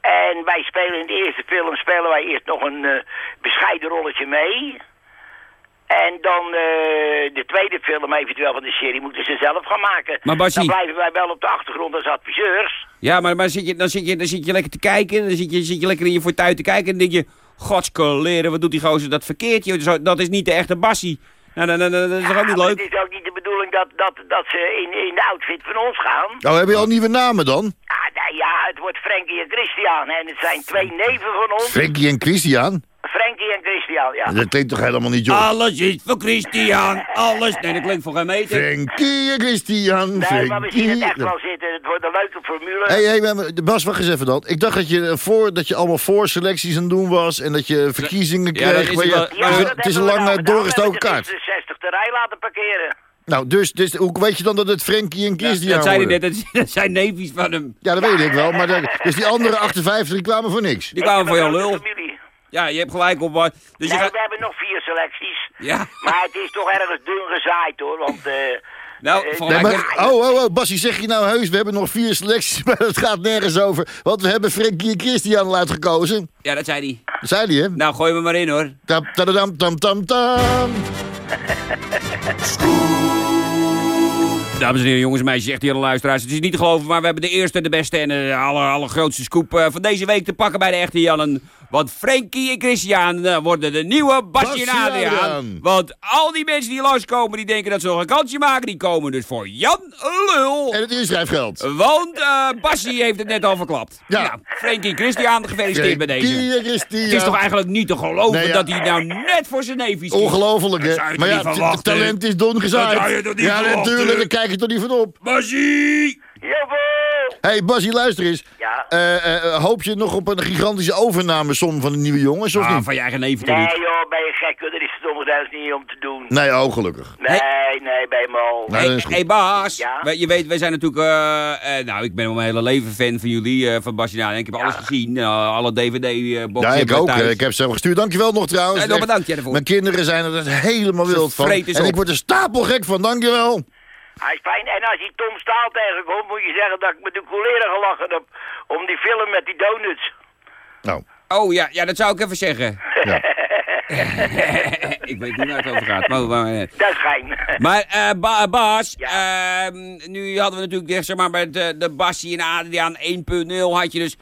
S8: En wij spelen in de eerste film spelen wij eerst nog een eh, bescheiden rolletje mee. En dan de tweede film eventueel van de serie moeten ze zelf gaan maken.
S3: Maar Basie-
S8: Dan blijven wij wel op de achtergrond als adviseurs.
S3: Ja, maar, maar zit je, dan, zit je, dan zit je lekker te kijken. Dan zit je, zit je lekker in je fortuin te kijken. En dan denk je, godskoleren, wat doet die gozer dat verkeerd? joh. Dat is niet de echte Bassie. Nou, dan, dan, dan, dat is toch ook niet leuk?
S8: Het is ook niet de bedoeling dat, dat, dat ze in, in de outfit van ons gaan.
S4: Nou, heb je al nieuwe namen dan?
S8: Ja, nou ja, het wordt Frankie en Christian. En het zijn twee neven van ons.
S4: Frankie en Christian?
S8: Frankie en Christian, ja.
S4: Dat klinkt toch helemaal niet, joh?
S3: Alles is voor Christian. Alles. Nee, dat klinkt voor geen meter.
S4: Frankie en Christian,
S8: Nee, maar we zien het echt
S4: Frankie...
S8: wel zitten. Het wordt een leuke formule.
S4: Hé, hey, hey, Bas, wacht eens even dan. Ik dacht dat je, eh, voor, dat je allemaal voorselecties aan het doen was... en dat je verkiezingen
S3: Ja, dat
S4: kreeg.
S3: is
S4: maar je-
S3: wel-
S8: Ja,
S4: dus
S8: dat
S4: het, is een
S8: we nou gedaan.
S4: doorgestoken
S8: We hebben
S4: kaart.
S8: de 60 de rij laten parkeren.
S4: Nou, dus, dus hoe weet je dan dat het Frankie en Christian
S3: dat zei hij
S4: worden?
S3: net, dat, dat [LAUGHS] zijn neefjes van hem.
S4: Ja, dat weet ik wel. Maar dus die andere 58 die kwamen voor niks.
S3: Die kwamen voor jouw lul. Ja, je hebt gelijk op wat. Dus je
S8: Nee,
S3: gaat...
S8: we hebben nog vier selecties.
S3: Ja. [LAUGHS]
S8: Maar het is toch ergens dun gezaaid hoor. Want eh, [LAUGHS]
S3: Nou,
S8: eh,
S4: Nee, maar, oh, oh, oh, Bassie, zeg je nou heus, we hebben nog vier selecties, [LAUGHS] maar het gaat nergens over. Want we hebben Frankie en Christian al uitgekozen.
S3: Ja, dat zei hij.
S4: Dat zei hij, hè?
S3: Nou, gooi me maar in hoor.
S4: Tam, tadadam, tam, tam, tam.
S3: Dames en heren, jongens en meisjes, echt hele luisteraars. Het is niet te geloven, maar we hebben de eerste, de beste en de aller, allergrootste scoop eh, van deze week te pakken bij de echte Jannen. Want Frankie en Christian eh, worden de nieuwe. Adriaan. Want al die mensen die langskomen, die denken dat ze nog een kansje maken, die komen dus voor Jan Lul.
S4: En het inschrijfgeld.
S3: Want eh Basje heeft het net al verklapt.
S4: Ja.
S3: Nou, Frankie en Christian, gefeliciteerd bij deze.
S4: Christian.
S3: Het is toch eigenlijk niet te geloven
S4: Nee, ja.
S3: dat hij nou net voor zijn neefjes kiest?
S4: Ongelooflijk, hè? Maar ja, talent is don gezaaid.
S3: Dat zou je toch niet
S4: Ja, natuurlijk, daar kijk je toch niet van op.
S3: Basje!
S8: Jawel!
S4: Hey, Bassie, luister eens.
S8: Ja.
S4: Eh, eh, hoop je nog op een gigantische overnamesom van de nieuwe jongens, of
S3: Ah,
S4: niet?
S3: van je eigen neven toch
S8: Nee
S3: niet?
S8: joh, ben je gek? Er is het onderduis niet om te doen.
S4: Nee, oh, gelukkig.
S8: Nee, nee, ben je mal.
S4: Nee, dat is goed.
S3: hey Bas,
S8: Ja?
S3: we- je weet, wij zijn natuurlijk, eh, eh, nou ik ben al mijn hele leven fan van jullie, eh, van Bas en Adriaan. Ik heb alles gezien, eh, alle DVD-boxen.
S4: Ja, ik ook. Ik heb ze gestuurd. Dankjewel nog trouwens.
S3: Nog bedankt jij ervoor.
S4: Mijn kinderen zijn er helemaal
S3: Ze
S4: wild van. En
S3: op.
S4: ik word er stapelgek van. Dankjewel.
S8: Hij is fijn. En als hij Tom Staal tegenkomt, moet je zeggen dat ik met de coleren gelachen heb. Om die film met die donuts.
S4: Nou,
S3: Oh ja, ja, dat zou ik even zeggen.
S4: Ja. [LAUGHS]
S3: ik weet niet waar het over gaat. Maar, maar, eh,
S8: Dat is fijn.
S3: maar eh, Ba- Bas,
S8: Ja.
S3: ehm, nu hadden we natuurlijk zeg maar, bij de, de Bassie en Adriaan 1.0 had je dus...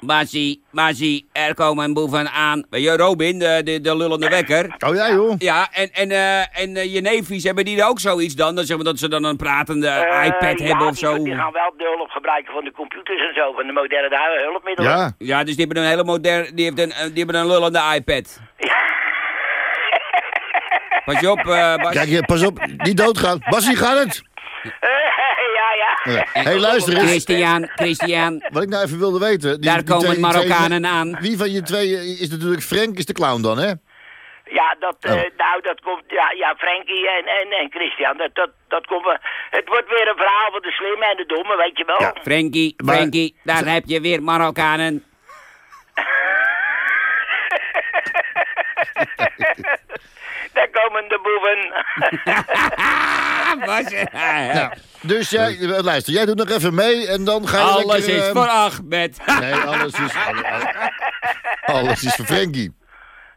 S3: Bassie, Bassie, er komen boeven aan. Weet je, Robin, de, de, de lullende wekker.
S4: oh ja joh.
S3: Ja, en, en, eh, en eh, je neefjes, hebben die ook zoiets dan? Dat, zeg maar, dat ze dan een pratende
S8: Eh,
S3: iPad
S8: ja,
S3: hebben of
S8: die-
S3: zo?
S8: Die gaan wel de hulp gebruiken van de computers en zo. Van de moderne hulpmiddelen.
S4: Ja.
S3: Ja, dus die hebben een hele moderne... Die, heeft een, die hebben een lullende iPad. Pas je op, eh Bas.
S4: Kijk, je, pas op, niet doodgaan. Basie, gaat het?
S6: Ja.
S4: Ja. hey, luister eens.
S3: Christian, Christian.
S4: Wat ik nou even wilde weten... die-
S3: Daar
S4: die
S3: komen
S4: twee- die twee-
S3: Marokkanen aan.
S4: Wie van je twee is natuurlijk Frank is de clown dan, hè?
S6: Ja, dat, eh,
S4: Oh.
S6: nou, dat komt, ja, ja, Frankie en, en, en Christian, dat, dat, dat komt, wel- het wordt weer een verhaal van de slimme en de domme, weet je wel.
S4: Ja.
S3: Frankie,
S4: Maar-
S3: Frankie, daar heb je weer Marokkanen. [LAUGHS] [LAUGHS]
S6: Daar komen de boeven. [LAUGHS]
S4: Ja. Dus jij, luister, jij doet nog even mee en dan ga je
S3: Alles
S4: lekker...
S3: is
S4: eh,
S3: voor Ahmed. [LAUGHS]
S4: Nee, alles is... alle- alle- Alles is voor Frankie.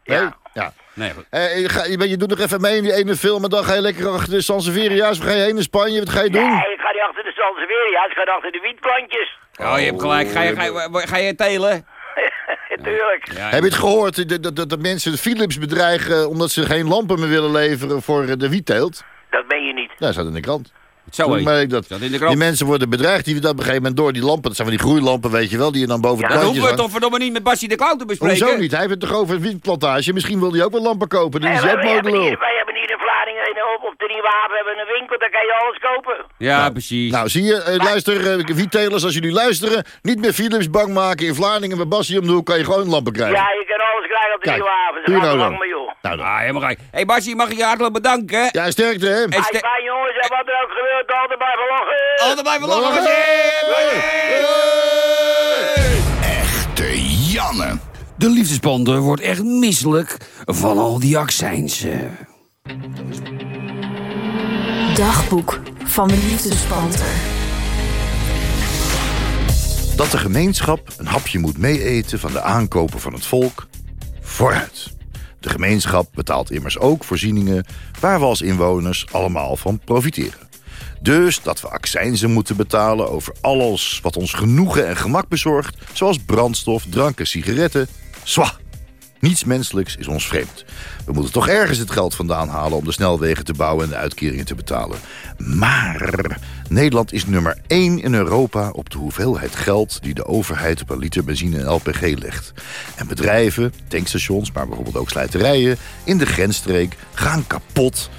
S4: Nee?
S6: Ja.
S4: Ja.
S3: Nee, goed.
S4: Eh, je, ga- je, je doet nog even mee in die ene film en dan ga je lekker achter de Sanseveria's. Waar ga je heen in Spanje? Wat ga je doen?
S6: Nee, ik ga niet achter de Sansevieria, ik ga achter de wietplantjes.
S3: Oh, je hebt gelijk. Ga je, ga je, ga je telen? [LAUGHS]
S6: Tuurlijk.
S3: Ja,
S4: Heb je het gehoord dat, dat, dat, mensen Philips bedreigen omdat ze geen lampen meer willen leveren voor eh, de wietteelt?
S6: Dat ben je niet.
S4: Dat staat in de krant.
S3: Zo
S4: ik dat.
S3: Dat in de
S4: Die mensen worden bedreigd, die dat op een gegeven moment door die lampen, dat zijn van die groeilampen, weet je wel, die je dan boven de
S3: Dat hoeven we toch verdomme niet met Bassie de Clown te bespreken?
S4: Hoezo niet? Hij heeft het toch over een wietplantage? Misschien wil hij ook wel lampen kopen, dan is hij ook
S6: wij hebben hier in Vlaardingen in- op, op de Nieuwe Haven hebben we een winkel, daar kan je alles kopen.
S3: Ja, precies.
S4: Nou, zie je, eh, luister, eh, wiettelers, als jullie luisteren, niet meer Philips bang maken. In Vlaardingen met Bassie om de hoek kan je gewoon lampen krijgen.
S6: Ja, je kan alles krijgen op de
S4: Kijk,
S6: Nieuwe Haven.
S4: doe je
S6: Ze gaan
S4: nou
S6: lang
S4: dan.
S6: mee, joh.
S4: Nou dan.
S3: Ah, helemaal gelijk. Hé, hey, Bassie, mag ik je hartelijk bedanken?
S4: Ja, sterkte, hè?
S3: En
S6: Hey,
S3: ste-
S6: fijn jongens, en wat er ook gebeurt, altijd blijven lachen.
S3: Altijd blijven lachen!
S2: Echte Janne.
S3: De liefdesband wordt echt misselijk van al die accijnsen.
S9: Dagboek van de liefdespanter.
S4: Dat de gemeenschap een hapje moet meeeten van de aankopen van het volk? Vooruit. De gemeenschap betaalt immers ook voorzieningen waar we als inwoners allemaal van profiteren. Dus dat we accijnzen moeten betalen over alles wat ons genoegen en gemak bezorgt, zoals brandstof, drank en sigaretten. Zwa! Niets menselijks is ons vreemd. We moeten toch ergens het geld vandaan halen om de snelwegen te bouwen en de uitkeringen te betalen. Maar Nederland is nummer 1 in Europa op de hoeveelheid geld die de overheid op een liter benzine en LPG legt. En bedrijven, tankstations, maar bijvoorbeeld ook slijterijen in de grensstreek gaan kapot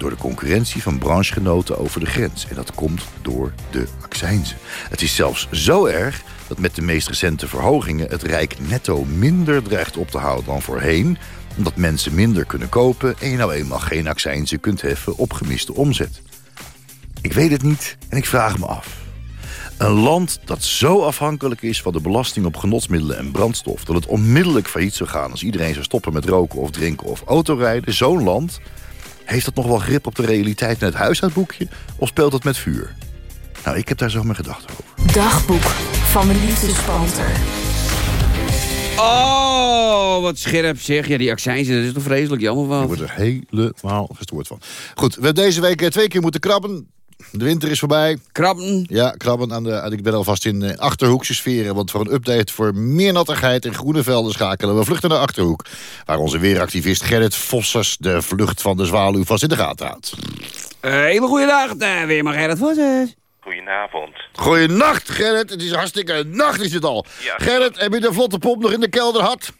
S4: door de concurrentie van branchegenoten over de grens. En dat komt door de accijnzen. Het is zelfs zo erg dat met de meest recente verhogingen... het Rijk netto minder dreigt op te houden dan voorheen... omdat mensen minder kunnen kopen... en je nou eenmaal geen accijnzen kunt heffen op gemiste omzet. Ik weet het niet en ik vraag me af. Een land dat zo afhankelijk is van de belasting op genotsmiddelen en brandstof... dat het onmiddellijk failliet zou gaan als iedereen zou stoppen met roken of drinken of autorijden... zo'n land heeft dat nog wel grip op de realiteit in het huishoudboekje of speelt het met vuur? Nou, ik heb daar zo mijn gedachten over.
S9: Dagboek van de liefdespanter.
S3: Oh, wat scherp zeg. Ja, die accijnsen, dat is toch vreselijk jammer
S4: Ik
S3: van.
S4: word er helemaal gestoord van. Goed, we hebben deze week eh, twee keer moeten krabben. De winter is voorbij.
S3: Krabben.
S4: Ja, krabben aan de... Ik ben alvast in eh, Achterhoekse sferen. Want voor een update voor meer nattigheid en groene velden schakelen we vluchten naar Achterhoek. Waar onze weeractivist Gerrit Vossers de vlucht van de zwaluw vast in de gaten houdt.
S3: Eh, hele goede dag, uh, weer mag Gerrit Vossers.
S10: Goedenavond.
S4: Goeienacht, Gerrit. Het is hartstikke nacht is het al.
S10: Ja.
S4: Gerrit, heb je de vlotte pomp nog in de kelder gehad?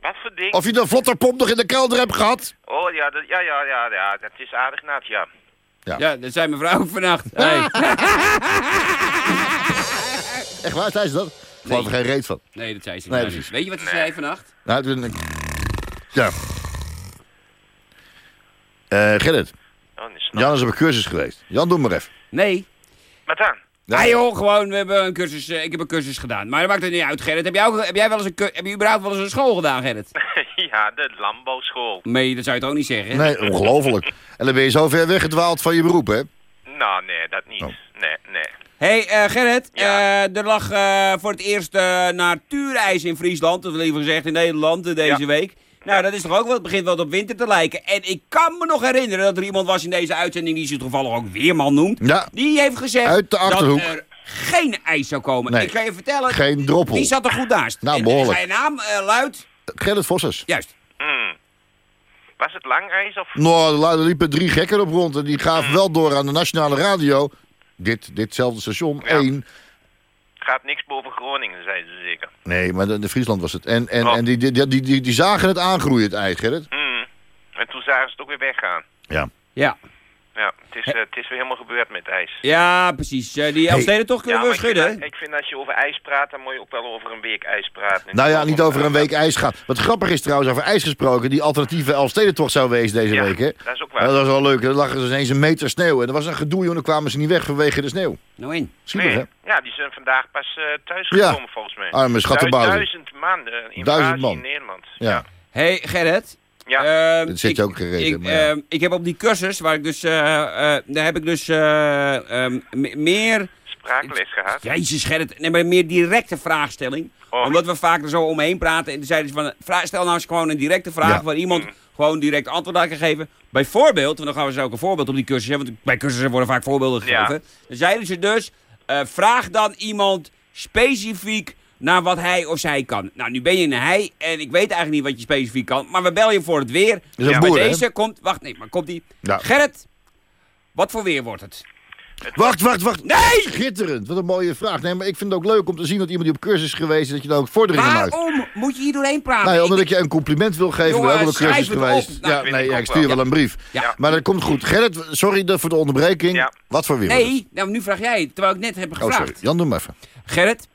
S10: Wat voor ding?
S4: Of je de vlotte pomp nog in de kelder hebt gehad?
S10: Oh ja, dat, ja, ja, ja, ja, dat is aardig nat, ja.
S3: Ja, dat zei mevrouw ook vannacht. Hey. [LAUGHS]
S4: Echt waar, zei ze dat? Ik geloof er geen reet van.
S3: Nee, dat zei ze
S4: Nee,
S3: niet.
S4: precies.
S3: Weet je wat ze
S10: Nee.
S3: zei vannacht?
S4: Nou, toen... Ja. Eh Gerrit,
S10: Oh, is
S4: Jan is op een cursus geweest. Jan, doe maar even.
S3: Nee.
S10: Wat dan?
S3: Ja, joh, gewoon, we hebben een cursus, eh, ik heb een cursus gedaan. Maar dat maakt het niet uit, Gerrit. Heb jij, ook, heb jij wel eens een, heb je überhaupt wel eens een school gedaan, Gerrit? [LAUGHS]
S10: ja, de landbouwschool.
S3: Nee, dat zou je toch ook niet zeggen?
S4: Nee, ongelooflijk. En dan ben je zo ver weggedwaald van je beroep, hè?
S10: Nou, nee, dat niet.
S4: Oh.
S10: Nee, nee.
S3: Hé, hey, eh, Gerrit.
S10: Ja.
S3: eh, er lag eh, voor het eerst natuurijs in Friesland. Of liever gezegd in Nederland deze
S10: Ja.
S3: week. Nou, dat is toch ook wel, het begint wel op winter te lijken. En ik kan me nog herinneren dat er iemand was in deze uitzending... die zich toevallig ook Weerman noemt.
S4: Ja.
S3: Die heeft gezegd
S4: Uit de Achterhoek.
S3: dat er geen ijs zou komen.
S4: Nee.
S3: Ik ga je vertellen,
S4: Geen droppel.
S3: die zat er goed naast.
S4: Nou,
S3: En
S4: behoorlijk.
S3: Zijn naam eh, luidt...
S4: Gerrit Vossers.
S3: Juist.
S10: Hmm. Was het lang ijs of...
S4: Nou, er liepen drie gekken op rond en die gaven wel door aan de nationale radio. Dit, ditzelfde station,
S10: Ja.
S4: één.
S10: Gaat niks boven Groningen, zeiden ze zeker.
S4: Nee, maar de, de Friesland was het. En, en,
S10: Oh.
S4: en die, die, die, die, die zagen het aangroeien, het ijs, Gerrit.
S10: Hmm. En toen zagen ze het ook weer weggaan.
S4: Ja.
S3: Ja.
S10: Ja, het is, eh, het is weer helemaal gebeurd met ijs.
S3: Ja, precies. Die Elfsteden toch kunnen
S10: Ja,
S3: we
S10: maar ik vind,
S3: schudden.
S10: ik vind als je over ijs praat, dan moet je ook wel over een week ijs praten.
S4: Nou ja, niet over een week ijs gaan. Wat grappig is trouwens, over ijs gesproken... die alternatieve Elfstedentocht zou wezen deze
S10: Ja,
S4: week, hè?
S10: dat is ook waar.
S4: Ja, dat was wel leuk. Er lag er ineens een meter sneeuw. En er was een gedoe, joh. Dan kwamen ze niet weg vanwege de sneeuw.
S3: Nou in.
S10: Nee.
S4: hè?
S10: Ja, die zijn vandaag pas eh thuisgekomen volgens mij.
S4: Arme schattenbouwer.
S10: Duizend man in
S4: Duizend
S10: Duizend
S4: man.
S10: in Nederland.
S4: Ja.
S3: hey, Gerrit.
S10: Ja.
S3: Ehm,
S4: Dat zit je ook gereden,
S3: Ik,
S4: maar ja.
S3: ehm, ik heb op die cursus, waar ik dus, eh, eh, daar heb ik dus eh, ehm, me- meer...
S10: Spraakles gehad.
S3: Jezus Gerrit, nee, maar meer directe vraagstelling.
S10: Oh.
S3: Omdat we vaak er zo omheen praten. En toen zeiden ze van, stel nou eens gewoon een directe vraag...
S4: Ja.
S3: waar iemand gewoon direct antwoord aan kan geven. Bijvoorbeeld, want dan gaan we zo ook een voorbeeld op die cursus hebben... want bij cursussen worden vaak voorbeelden
S10: Ja.
S3: gegeven. Dan zeiden ze dus, eh, vraag dan iemand specifiek naar wat hij of zij kan. Nou, nu ben je een hij en ik weet eigenlijk niet wat je specifiek kan... maar we bellen je voor het weer.
S4: is een
S3: Ja,
S4: boer,
S3: bij
S4: hè?
S3: deze komt... Wacht, nee, maar komt die...
S4: Ja.
S3: Gerrit, wat voor weer wordt het?
S4: Wacht, wacht, wacht.
S3: Nee!
S4: Schitterend. Wat een mooie vraag. Nee, maar ik vind het ook leuk om te zien dat iemand die op cursus is geweest... dat je daar ook vorderingen maakt.
S3: Waarom moet je hier doorheen praten?
S4: Nee, omdat
S3: Ik-
S4: ik je een compliment wil geven.
S3: Jongen,
S4: ik ben ook op een cursus geweest.
S3: op. Nou,
S4: ja, nee,
S10: ik
S4: ja, ik stuur
S10: wel.
S4: wel een brief.
S3: Ja.
S4: Maar dat komt goed. Gerrit, sorry de- voor de onderbreking.
S10: Ja.
S4: Wat voor weer?
S3: Nee, nou, nu vraag jij terwijl ik net heb
S4: Oh,
S3: gevraagd.
S4: sorry. Jan, doe maar even.
S3: Gerrit,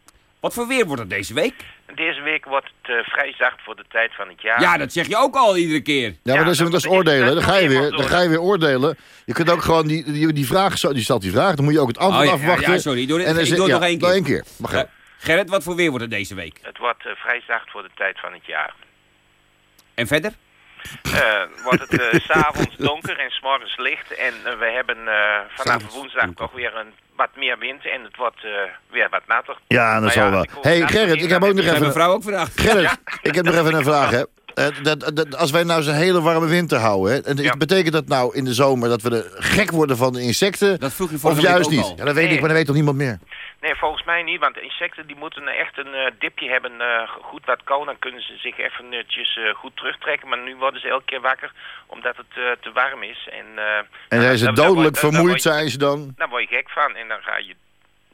S3: wat voor weer wordt het deze week?
S10: Deze week wordt het eh, vrij zacht voor de tijd van het jaar.
S3: Ja, dat zeg je ook al iedere keer.
S4: Ja, maar
S10: Ja,
S4: dat is,
S10: dat
S4: is oordelen. Dan ga je weer, dan ga je weer oordelen. Je kunt ook gewoon die, die, die vraag, zo- die stelt die vraag, dan moet je ook het antwoord
S3: Oh, ja,
S4: afwachten.
S3: ja, sorry, doe dit-
S4: En dan
S3: ik doe het
S4: ja,
S3: nog één keer.
S4: Nog één keer. Mag.
S3: Gerrit, wat voor weer wordt het deze week?
S10: Het wordt eh, vrij zacht voor de tijd van het jaar.
S3: En verder?
S10: Eh, wordt het eh, s [LAUGHS] s'avonds donker en s'morgens licht. En eh, we hebben eh, vanaf woensdag toch weer een, wat meer wind. En het wordt eh, weer wat natter.
S4: Ja, dat
S10: Maar
S4: zal
S10: ja,
S4: wel.
S10: ik hoor
S4: hey, Gerrit, ik heb ook nog even...
S3: mevrouw ook vandaag?
S4: Gerrit, ik heb nog even een vraag, hè. Dat, dat, als wij nou zo'n hele warme winter houden... Hè, en
S10: Ja.
S4: betekent dat nou in de zomer dat we er gek worden van de insecten?
S3: Dat vroeg je
S4: of juist niet?
S3: al.
S4: Ja, dat weet ik, maar dat weet toch niemand meer?
S10: Nee, volgens mij niet, want insecten die moeten echt een eh, dipje hebben, eh, goed wat kou, dan kunnen ze zich even netjes eh, goed terugtrekken. Maar nu worden ze elke keer wakker omdat het eh, te warm is. En, eh,
S4: En zijn ze dodelijk vermoeid, zijn ze dan?
S10: Daar word je gek van en dan ga je...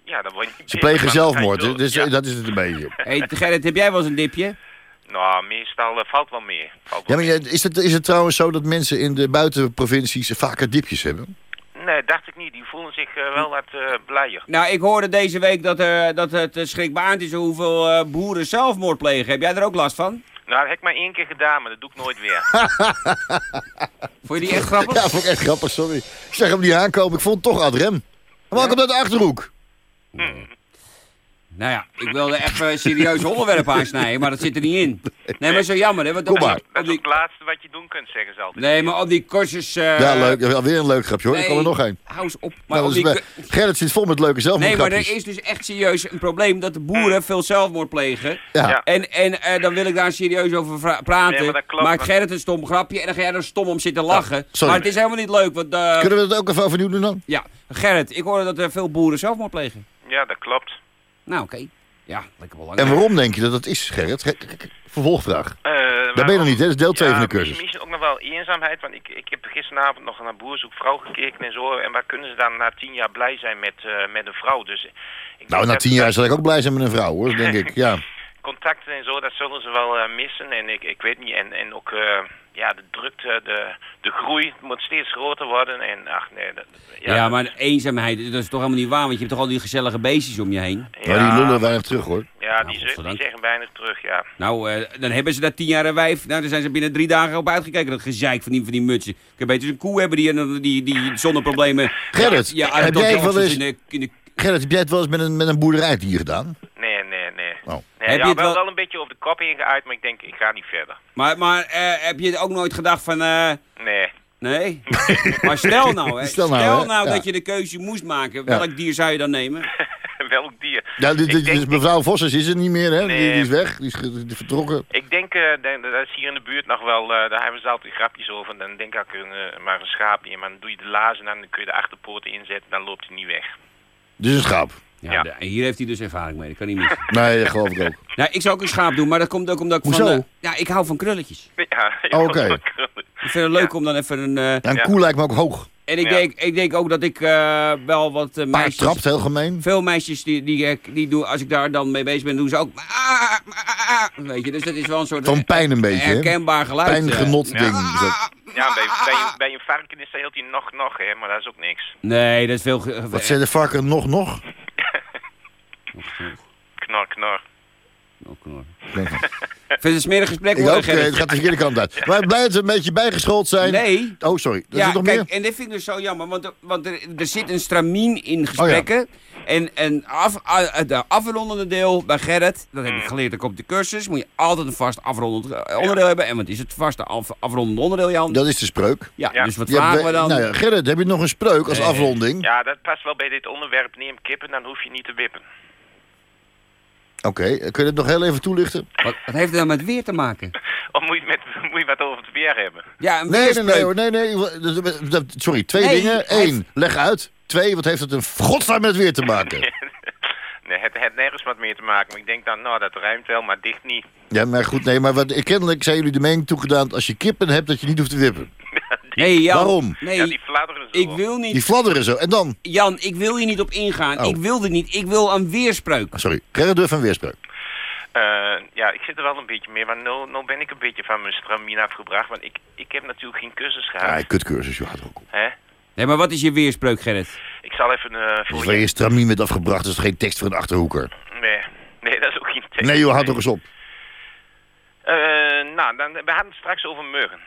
S10: Ja, dan word je niet
S4: Ze plegen
S10: van, dan ga je
S4: zelfmoord, dus
S10: Ja.
S4: dat is het een beetje. [LAUGHS]
S3: Hey, Gerrit, heb jij wel eens een dipje?
S10: Nou, meestal valt wel meer. Valt
S4: Ja, maar is het, is het trouwens zo dat mensen in de buitenprovincies vaker dipjes hebben?
S10: Nee, dacht ik niet. Die voelen zich eh, wel wat eh blijer.
S3: Nou, ik hoorde deze week dat, eh, dat het schrikbarend is hoeveel eh, boeren zelfmoord plegen. Heb jij er ook last van?
S10: Nou, dat heb ik maar één keer gedaan, maar dat doe ik nooit weer. [LAUGHS]
S3: Vond je die echt grappig? [LAUGHS]
S4: Ja, vond ik echt grappig, sorry. Ik zeg hem niet aankomen, ik vond het toch ad rem. Komt uit de Achterhoek.
S3: Nou ja, ik wilde even een serieus onderwerp aansnijden, maar dat zit er niet in. Nee, maar zo jammer, hè? Want
S4: Kom maar.
S10: Dat is
S3: die-
S10: het laatste wat je doen kunt, zeggen ze altijd.
S3: Nee, maar op die cursus... eh,
S4: Ja, leuk. Weer een leuk grapje hoor. Ik kan er nog een.
S3: Hou eens op. Maar
S4: Nou,
S3: op
S4: dat
S3: die
S4: Gerrit zit vol met leuke
S3: Nee, maar
S4: zelfmoordgrapjes.
S3: er is dus echt serieus een probleem dat de boeren veel zelfmoord plegen.
S4: Ja.
S10: Ja.
S3: En, en eh, dan wil ik daar serieus over praten.
S10: Nee, maar dat klopt,
S3: maakt Gerrit een stom grapje en dan ga jij er stom om zitten lachen.
S4: sorry.
S3: maar het is helemaal niet leuk, want... eh,
S4: Kunnen we dat ook even overnieuw doen dan?
S3: Ja, Gerrit, ik hoorde dat er veel boeren zelfmoord plegen.
S10: Ja, dat klopt.
S3: Nou, oké. Ja, lekker belangrijk.
S4: En waarom denk je dat dat is, Gerrit? Ge- ge- ge- Vervolgvraag.
S10: Eh,
S4: Daar ben je nog niet, hè? Dat is deel 2
S10: ja,
S4: van de cursus.
S10: Misschien, ook nog wel eenzaamheid, want ik, ik heb gisteravond nog naar Boer zoekt vrouw gekeken en zo. En waar kunnen ze dan na tien jaar blij zijn met, eh, met een vrouw? Dus ik
S4: Nou, na tien jaar zal ik ook blij zijn met een vrouw, hoor. denk ik. Ja. [LAUGHS]
S10: contacten en zo, dat zullen ze wel eh, missen. En ik, ik weet niet, en, en ook eh, ja, de drukte, de, de groei moet steeds groter worden. En ach nee, dat,
S3: Ja,
S10: ja,
S3: maar de eenzaamheid, dat is toch helemaal niet waar, want je hebt toch al die gezellige beestjes om je heen.
S4: Maar die lullen weinig terug, hoor.
S10: Ja, die,
S3: Nou,
S10: ze-
S3: godzijdank.
S10: die zeggen weinig terug, ja.
S3: Nou, eh, dan hebben ze dat tien jaar een wijf. Nou, daar zijn ze binnen drie dagen op uitgekeken. Dat gezeik van die, van die mutsen. Ik heb beter een koe hebben die, die, die, die zonder problemen...
S4: Gerrit,
S3: ja,
S4: heb jij wel
S3: Johnson
S4: eens-
S3: in de, in de-
S4: Gerrit, heb jij het wel eens met een, met een boerderijdier gedaan?
S10: Nee.
S4: Oh.
S10: nee
S3: Heb
S10: ja,
S3: je het
S10: wel,
S3: wel-
S10: wel een beetje over de kop ingeuit, maar ik denk, ik ga niet verder.
S3: Maar, maar eh, heb je ook nooit gedacht van... eh,
S10: Nee.
S3: nee? maar stel [LAUGHS] nou, hè,
S4: Stel
S3: stel
S4: nou,
S3: nou,
S4: ja.
S3: dat je de keuze moest maken.
S4: Ja.
S3: Welk dier zou je dan nemen? [LAUGHS]
S10: Welk dier?
S4: Ja, dit-
S10: Ik
S4: dit-
S10: denk-
S4: dus mevrouw Vossers is er niet meer, hè? Die,
S10: Nee.
S4: die is weg, die is, ge- die is vertrokken.
S10: Ik denk, eh, dat is hier in de buurt nog wel, eh, daar hebben ze altijd grapjes over. Dan denk ik, een, eh, maar een schaapje, maar dan doe je de lazen aan, dan kun je de achterpoorten inzetten, dan loopt hij niet weg.
S4: Dus een schaap.
S3: Ja,
S10: Ja.
S3: de- hier heeft hij dus ervaring mee. Dat kan niet mis. [LAUGHS]
S4: Nee, dat geloof ik ook.
S3: nou, ik zou ook een schaap doen, maar dat komt ook omdat ik
S4: Hoezo?
S3: van... eh, ja, ik hou van krulletjes.
S10: Ja, ja,
S4: Oh, oké.
S3: Ik vind het leuk om dan even een... eh,
S4: Ja, een
S10: Ja.
S4: koe lijkt me ook hoog.
S3: en ik,
S10: Ja.
S3: denk, ik denk ook dat ik eh, wel wat eh,
S4: Paard
S3: meisjes...
S4: trapt, heel gemeen.
S3: Veel meisjes die, die, die doen, als ik daar dan mee bezig ben, doen ze ook... ah, ah, ah, ah, Weet je, dus dat is wel een soort
S4: Van pijn een beetje, hè?
S3: herkenbaar geluid.
S4: Pijngenot
S10: Ja.
S4: ding.
S10: Ja, bij, bij, een- bij een varken is dat heel die nog nog, hè, maar dat is ook niks.
S3: Nee, dat is veel...
S4: Wat zijn de varken nog nog?
S10: Knor, knor. [LAUGHS]
S3: Vind je het een smerig gesprek
S4: Ik
S3: worden,
S4: ook, eh, het gaat de verkeerde kant uit. Maar blij dat we een beetje bijgeschoold zijn.
S3: Nee.
S4: Oh, sorry. Er
S3: ja,
S4: zit nog
S3: kijk,
S4: meer?
S3: en dit vind ik dus zo jammer, want, er- want er, er zit een stramien
S4: Oh,
S3: in gesprekken. En, en af, de afrondende deel bij Gerrit, dat heb ik geleerd ook op de cursus, moet je altijd een vast afrondend eh, onderdeel hebben. En wat is het vaste af, afrondend onderdeel, Jan?
S4: Dat is de spreuk.
S3: Ja,
S10: Ja.
S3: dus wat vragen we dan?
S4: Nou ja, Gerrit, heb je nog een spreuk als
S3: Nee.
S4: afronding?
S10: Ja, dat past wel bij dit onderwerp. Neem kippen, dan hoef je niet te wippen.
S4: Oké, eh, kun je het nog heel even toelichten?
S3: Wat, wat heeft het dan met weer te maken? [LAUGHS]
S10: Of moet je, met, moet je wat over het weer hebben?
S3: Ja, een
S4: Nee, nee, nee, hoor, nee, nee. Sorry, twee
S3: Nee,
S4: dingen. Eén, leg uit. Twee, wat heeft het een godsnaam met weer te maken? [LAUGHS]
S10: Nee, het heeft nergens wat meer te maken. Maar ik denk dan, nou, dat ruimt wel, maar dicht niet.
S4: Ja, maar goed, nee, maar wat, kennelijk zijn jullie de mening toegedaan... dat als je kippen hebt, dat je niet hoeft te wippen. [LAUGHS]
S3: Nee, Jan.
S4: Waarom?
S3: Nee,
S10: Ja, die fladderen zo.
S3: ik wil niet...
S4: Die fladderen zo. En dan...
S3: Jan, ik wil hier niet op ingaan.
S4: Oh.
S3: Ik wil dit niet. Ik wil een weerspreuk.
S4: Sorry, Gerrit durf een weerspreuk.
S10: Eh, ja, ik zit er wel een beetje mee, maar nu, ben ik een beetje van mijn stramien afgebracht. Want ik, ik heb natuurlijk geen cursus gehad.
S4: Ja, kutcursus, joh, had ook op.
S10: Hè?
S3: Nee, maar wat is je weerspreuk, Gerrit?
S10: Ik zal even eh
S4: Dus
S10: voor
S4: waar
S10: je...
S4: je stramien met afgebracht, dat is geen tekst voor een achterhoeker.
S10: Nee, nee, dat is ook geen tekst.
S4: Nee joh, houd toch eens op.
S10: Eh, nou, dan, we hadden het straks over muggen.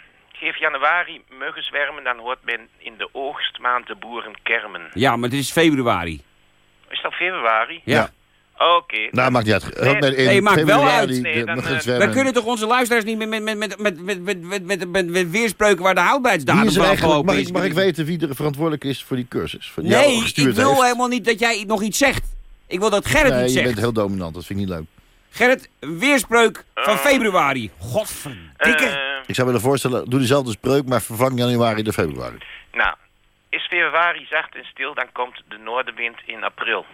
S10: Geef januari muggenzwermen, dan hoort men in de oogstmaand de boeren kermen.
S3: Ja, maar het is februari.
S10: Is dat februari?
S3: Ja.
S10: Oké.
S4: Nou, maakt niet uit.
S10: Nee,
S4: Nee, in
S3: nee, maakt wel uit.
S10: Nee, dan, eh.
S3: Wij kunnen toch onze luisteraars niet met, met, met, met, met, met, met, met, met, met, met weerspreuken waar de houdbaarheidsdatum van afgelopen
S4: mag,
S3: is?
S4: ik, mag ik weten wie er verantwoordelijk is voor die cursus? Voor die jou
S3: Nee, ik
S4: gestuurd
S3: wil
S4: heeft?
S3: helemaal niet dat jij nog iets zegt. Ik wil dat Gerrit
S4: Nee,
S3: iets
S4: je
S3: zegt.
S4: bent heel dominant, dat vind ik niet leuk.
S3: Gerrit, weerspreuk van
S10: Oh.
S3: februari. Godverdikke.
S10: Eh,
S4: Ik zou willen voorstellen, doe dezelfde spreuk, maar vervang januari de februari.
S10: nou, is februari zacht en stil, dan komt de noordenwind in april.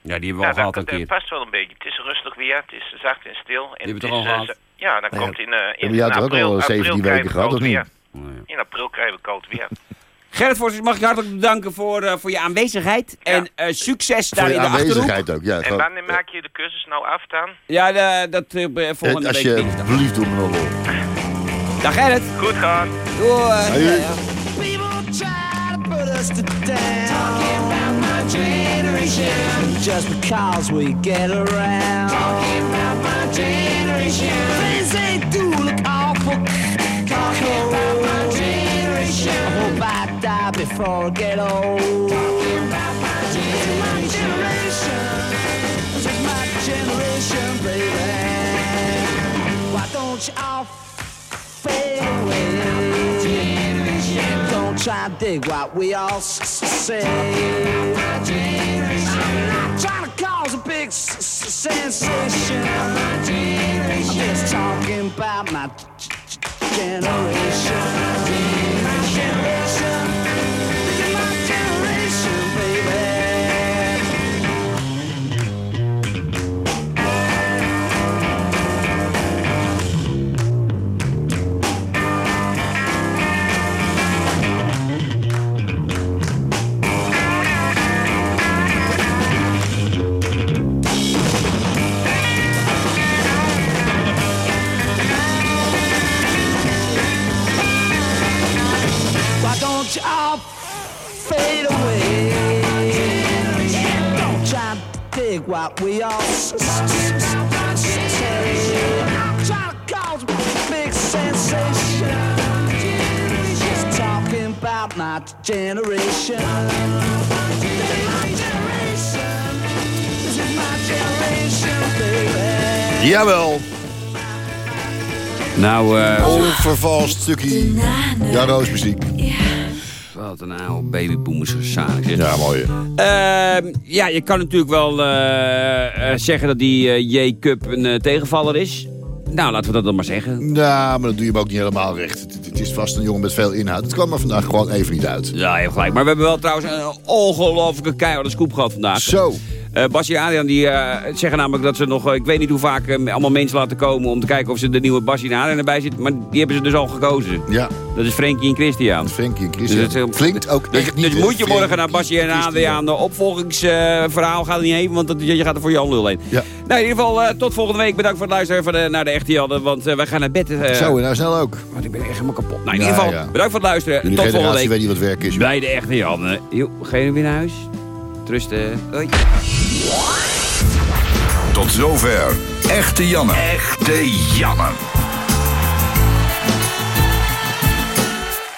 S3: ja, die hebben we al
S10: Ja,
S3: gehad
S10: dat,
S3: een
S10: dat
S3: keer.
S10: past wel een beetje. Het is rustig weer, het is zacht en stil. En
S3: hebben we
S10: het
S3: toch
S10: is,
S3: al
S10: eh,
S3: gehad?
S10: Ja, dan
S4: Ja,
S10: komt in, eh in,
S4: had er ook
S10: april,
S4: al
S10: april
S4: 17
S10: krijgen
S4: weken
S10: we
S4: gehad,
S10: koud
S4: of niet?
S10: weer.
S3: Oh.
S10: In april krijgen we koud weer.
S3: Gerrit Vos, mag ik je hartelijk bedanken voor, eh, voor je aanwezigheid. En eh, succes daar in de Achterhoek.
S4: aanwezigheid ook. Ja,
S10: En
S4: gewoon,
S10: wanneer maak je de cursus nou af dan?
S3: Ja, de- dat volgende
S4: als
S3: week
S4: je verliefd doet me nog wel.
S3: Dag Gerrit.
S10: Goed gaan.
S3: Doei.
S4: Hoi.
S3: Ja, ja.
S11: People try to put us to down. Talking about my generation. Just because we get around. Talking about my generation. Things they do look awful. Talking about my generation. I hope I die before I get old. Talking about my generation. This is my generation, baby. Why don't you all fade away? Don't try and dig what we all say. I'm not trying to cause a big sensation. I'm just talking about. My generation. All fade away? Don't try to dig what we all s- s- s- say. I'm trying to cause a big sensation. Just talking about my generation. This is my generation. This is my generation, baby.
S4: Jawel,
S3: Nou, eh
S4: onvervalst stukje. Ja, roosmuziek.
S3: Wat een oude babyboomers zeg.
S4: Ja, mooi.
S3: Ehm, ja, je kan natuurlijk wel eh, eh, zeggen dat die eh, J-Cup een tegenvaller is. Nou, laten we dat dan maar zeggen.
S4: Nou, maar dat doe je hem ook niet helemaal recht. Het, het is vast een jongen met veel inhoud. Het kwam er vandaag gewoon even niet uit.
S3: Ja, je hebt gelijk. Maar we hebben wel trouwens een ongelofelijke keiharde scoop gehad vandaag.
S4: Zo.
S3: Eh Basje en Adriaan die, eh, zeggen namelijk dat ze nog, eh, ik weet niet hoe vaak, allemaal mensen laten komen om te kijken of ze de nieuwe Basje en Adriaan erbij zit. Maar die hebben ze dus al gekozen.
S4: Ja.
S3: Dat is Frenkie en Christian.
S4: Frenkie en Christian.
S3: Dus
S4: Klinkt ook
S3: dus,
S4: niet,
S3: dus moet je morgen naar Basje en. Adriaan. De opvolgingsverhaal gaat er niet heen, want dat, je gaat er voor Jan Lul heen.
S4: Ja.
S3: Nou, in ieder geval, tot volgende week. Bedankt voor het luisteren van de, naar de echte Janne, want wij gaan naar bed.
S4: Zo, en nou snel ook.
S3: Want ik ben echt helemaal kapot. Nou, in ieder geval,
S4: ja.
S3: bedankt voor het luisteren.
S4: Jullie
S3: tot volgende week.
S4: weet niet wat werk is. joh.
S3: Bij de echte Janne. Jo, ga je weer naar huis? Trusten. Hoi.
S2: Tot zover. Echte Janne. Echte Janne.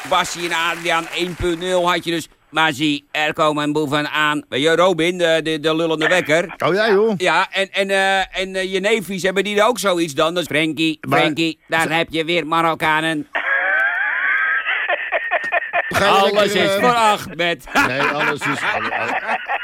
S3: Bassie en Adriaan 1.0 had je dus. Maar zie, er komen boeven aan. Weet je, Robin, de, de, de lullende wekker.
S4: Oh ja, joh.
S3: Ja, en, en, eh, en eh, je neefjes, hebben die ook zoiets dan? Dus Frankie,
S4: Maar-
S3: Frankie, daar heb je weer Marokkanen. Alles
S4: lekker,
S3: is
S4: eh,
S3: voor acht met.
S4: Nee, alles is... [LAUGHS]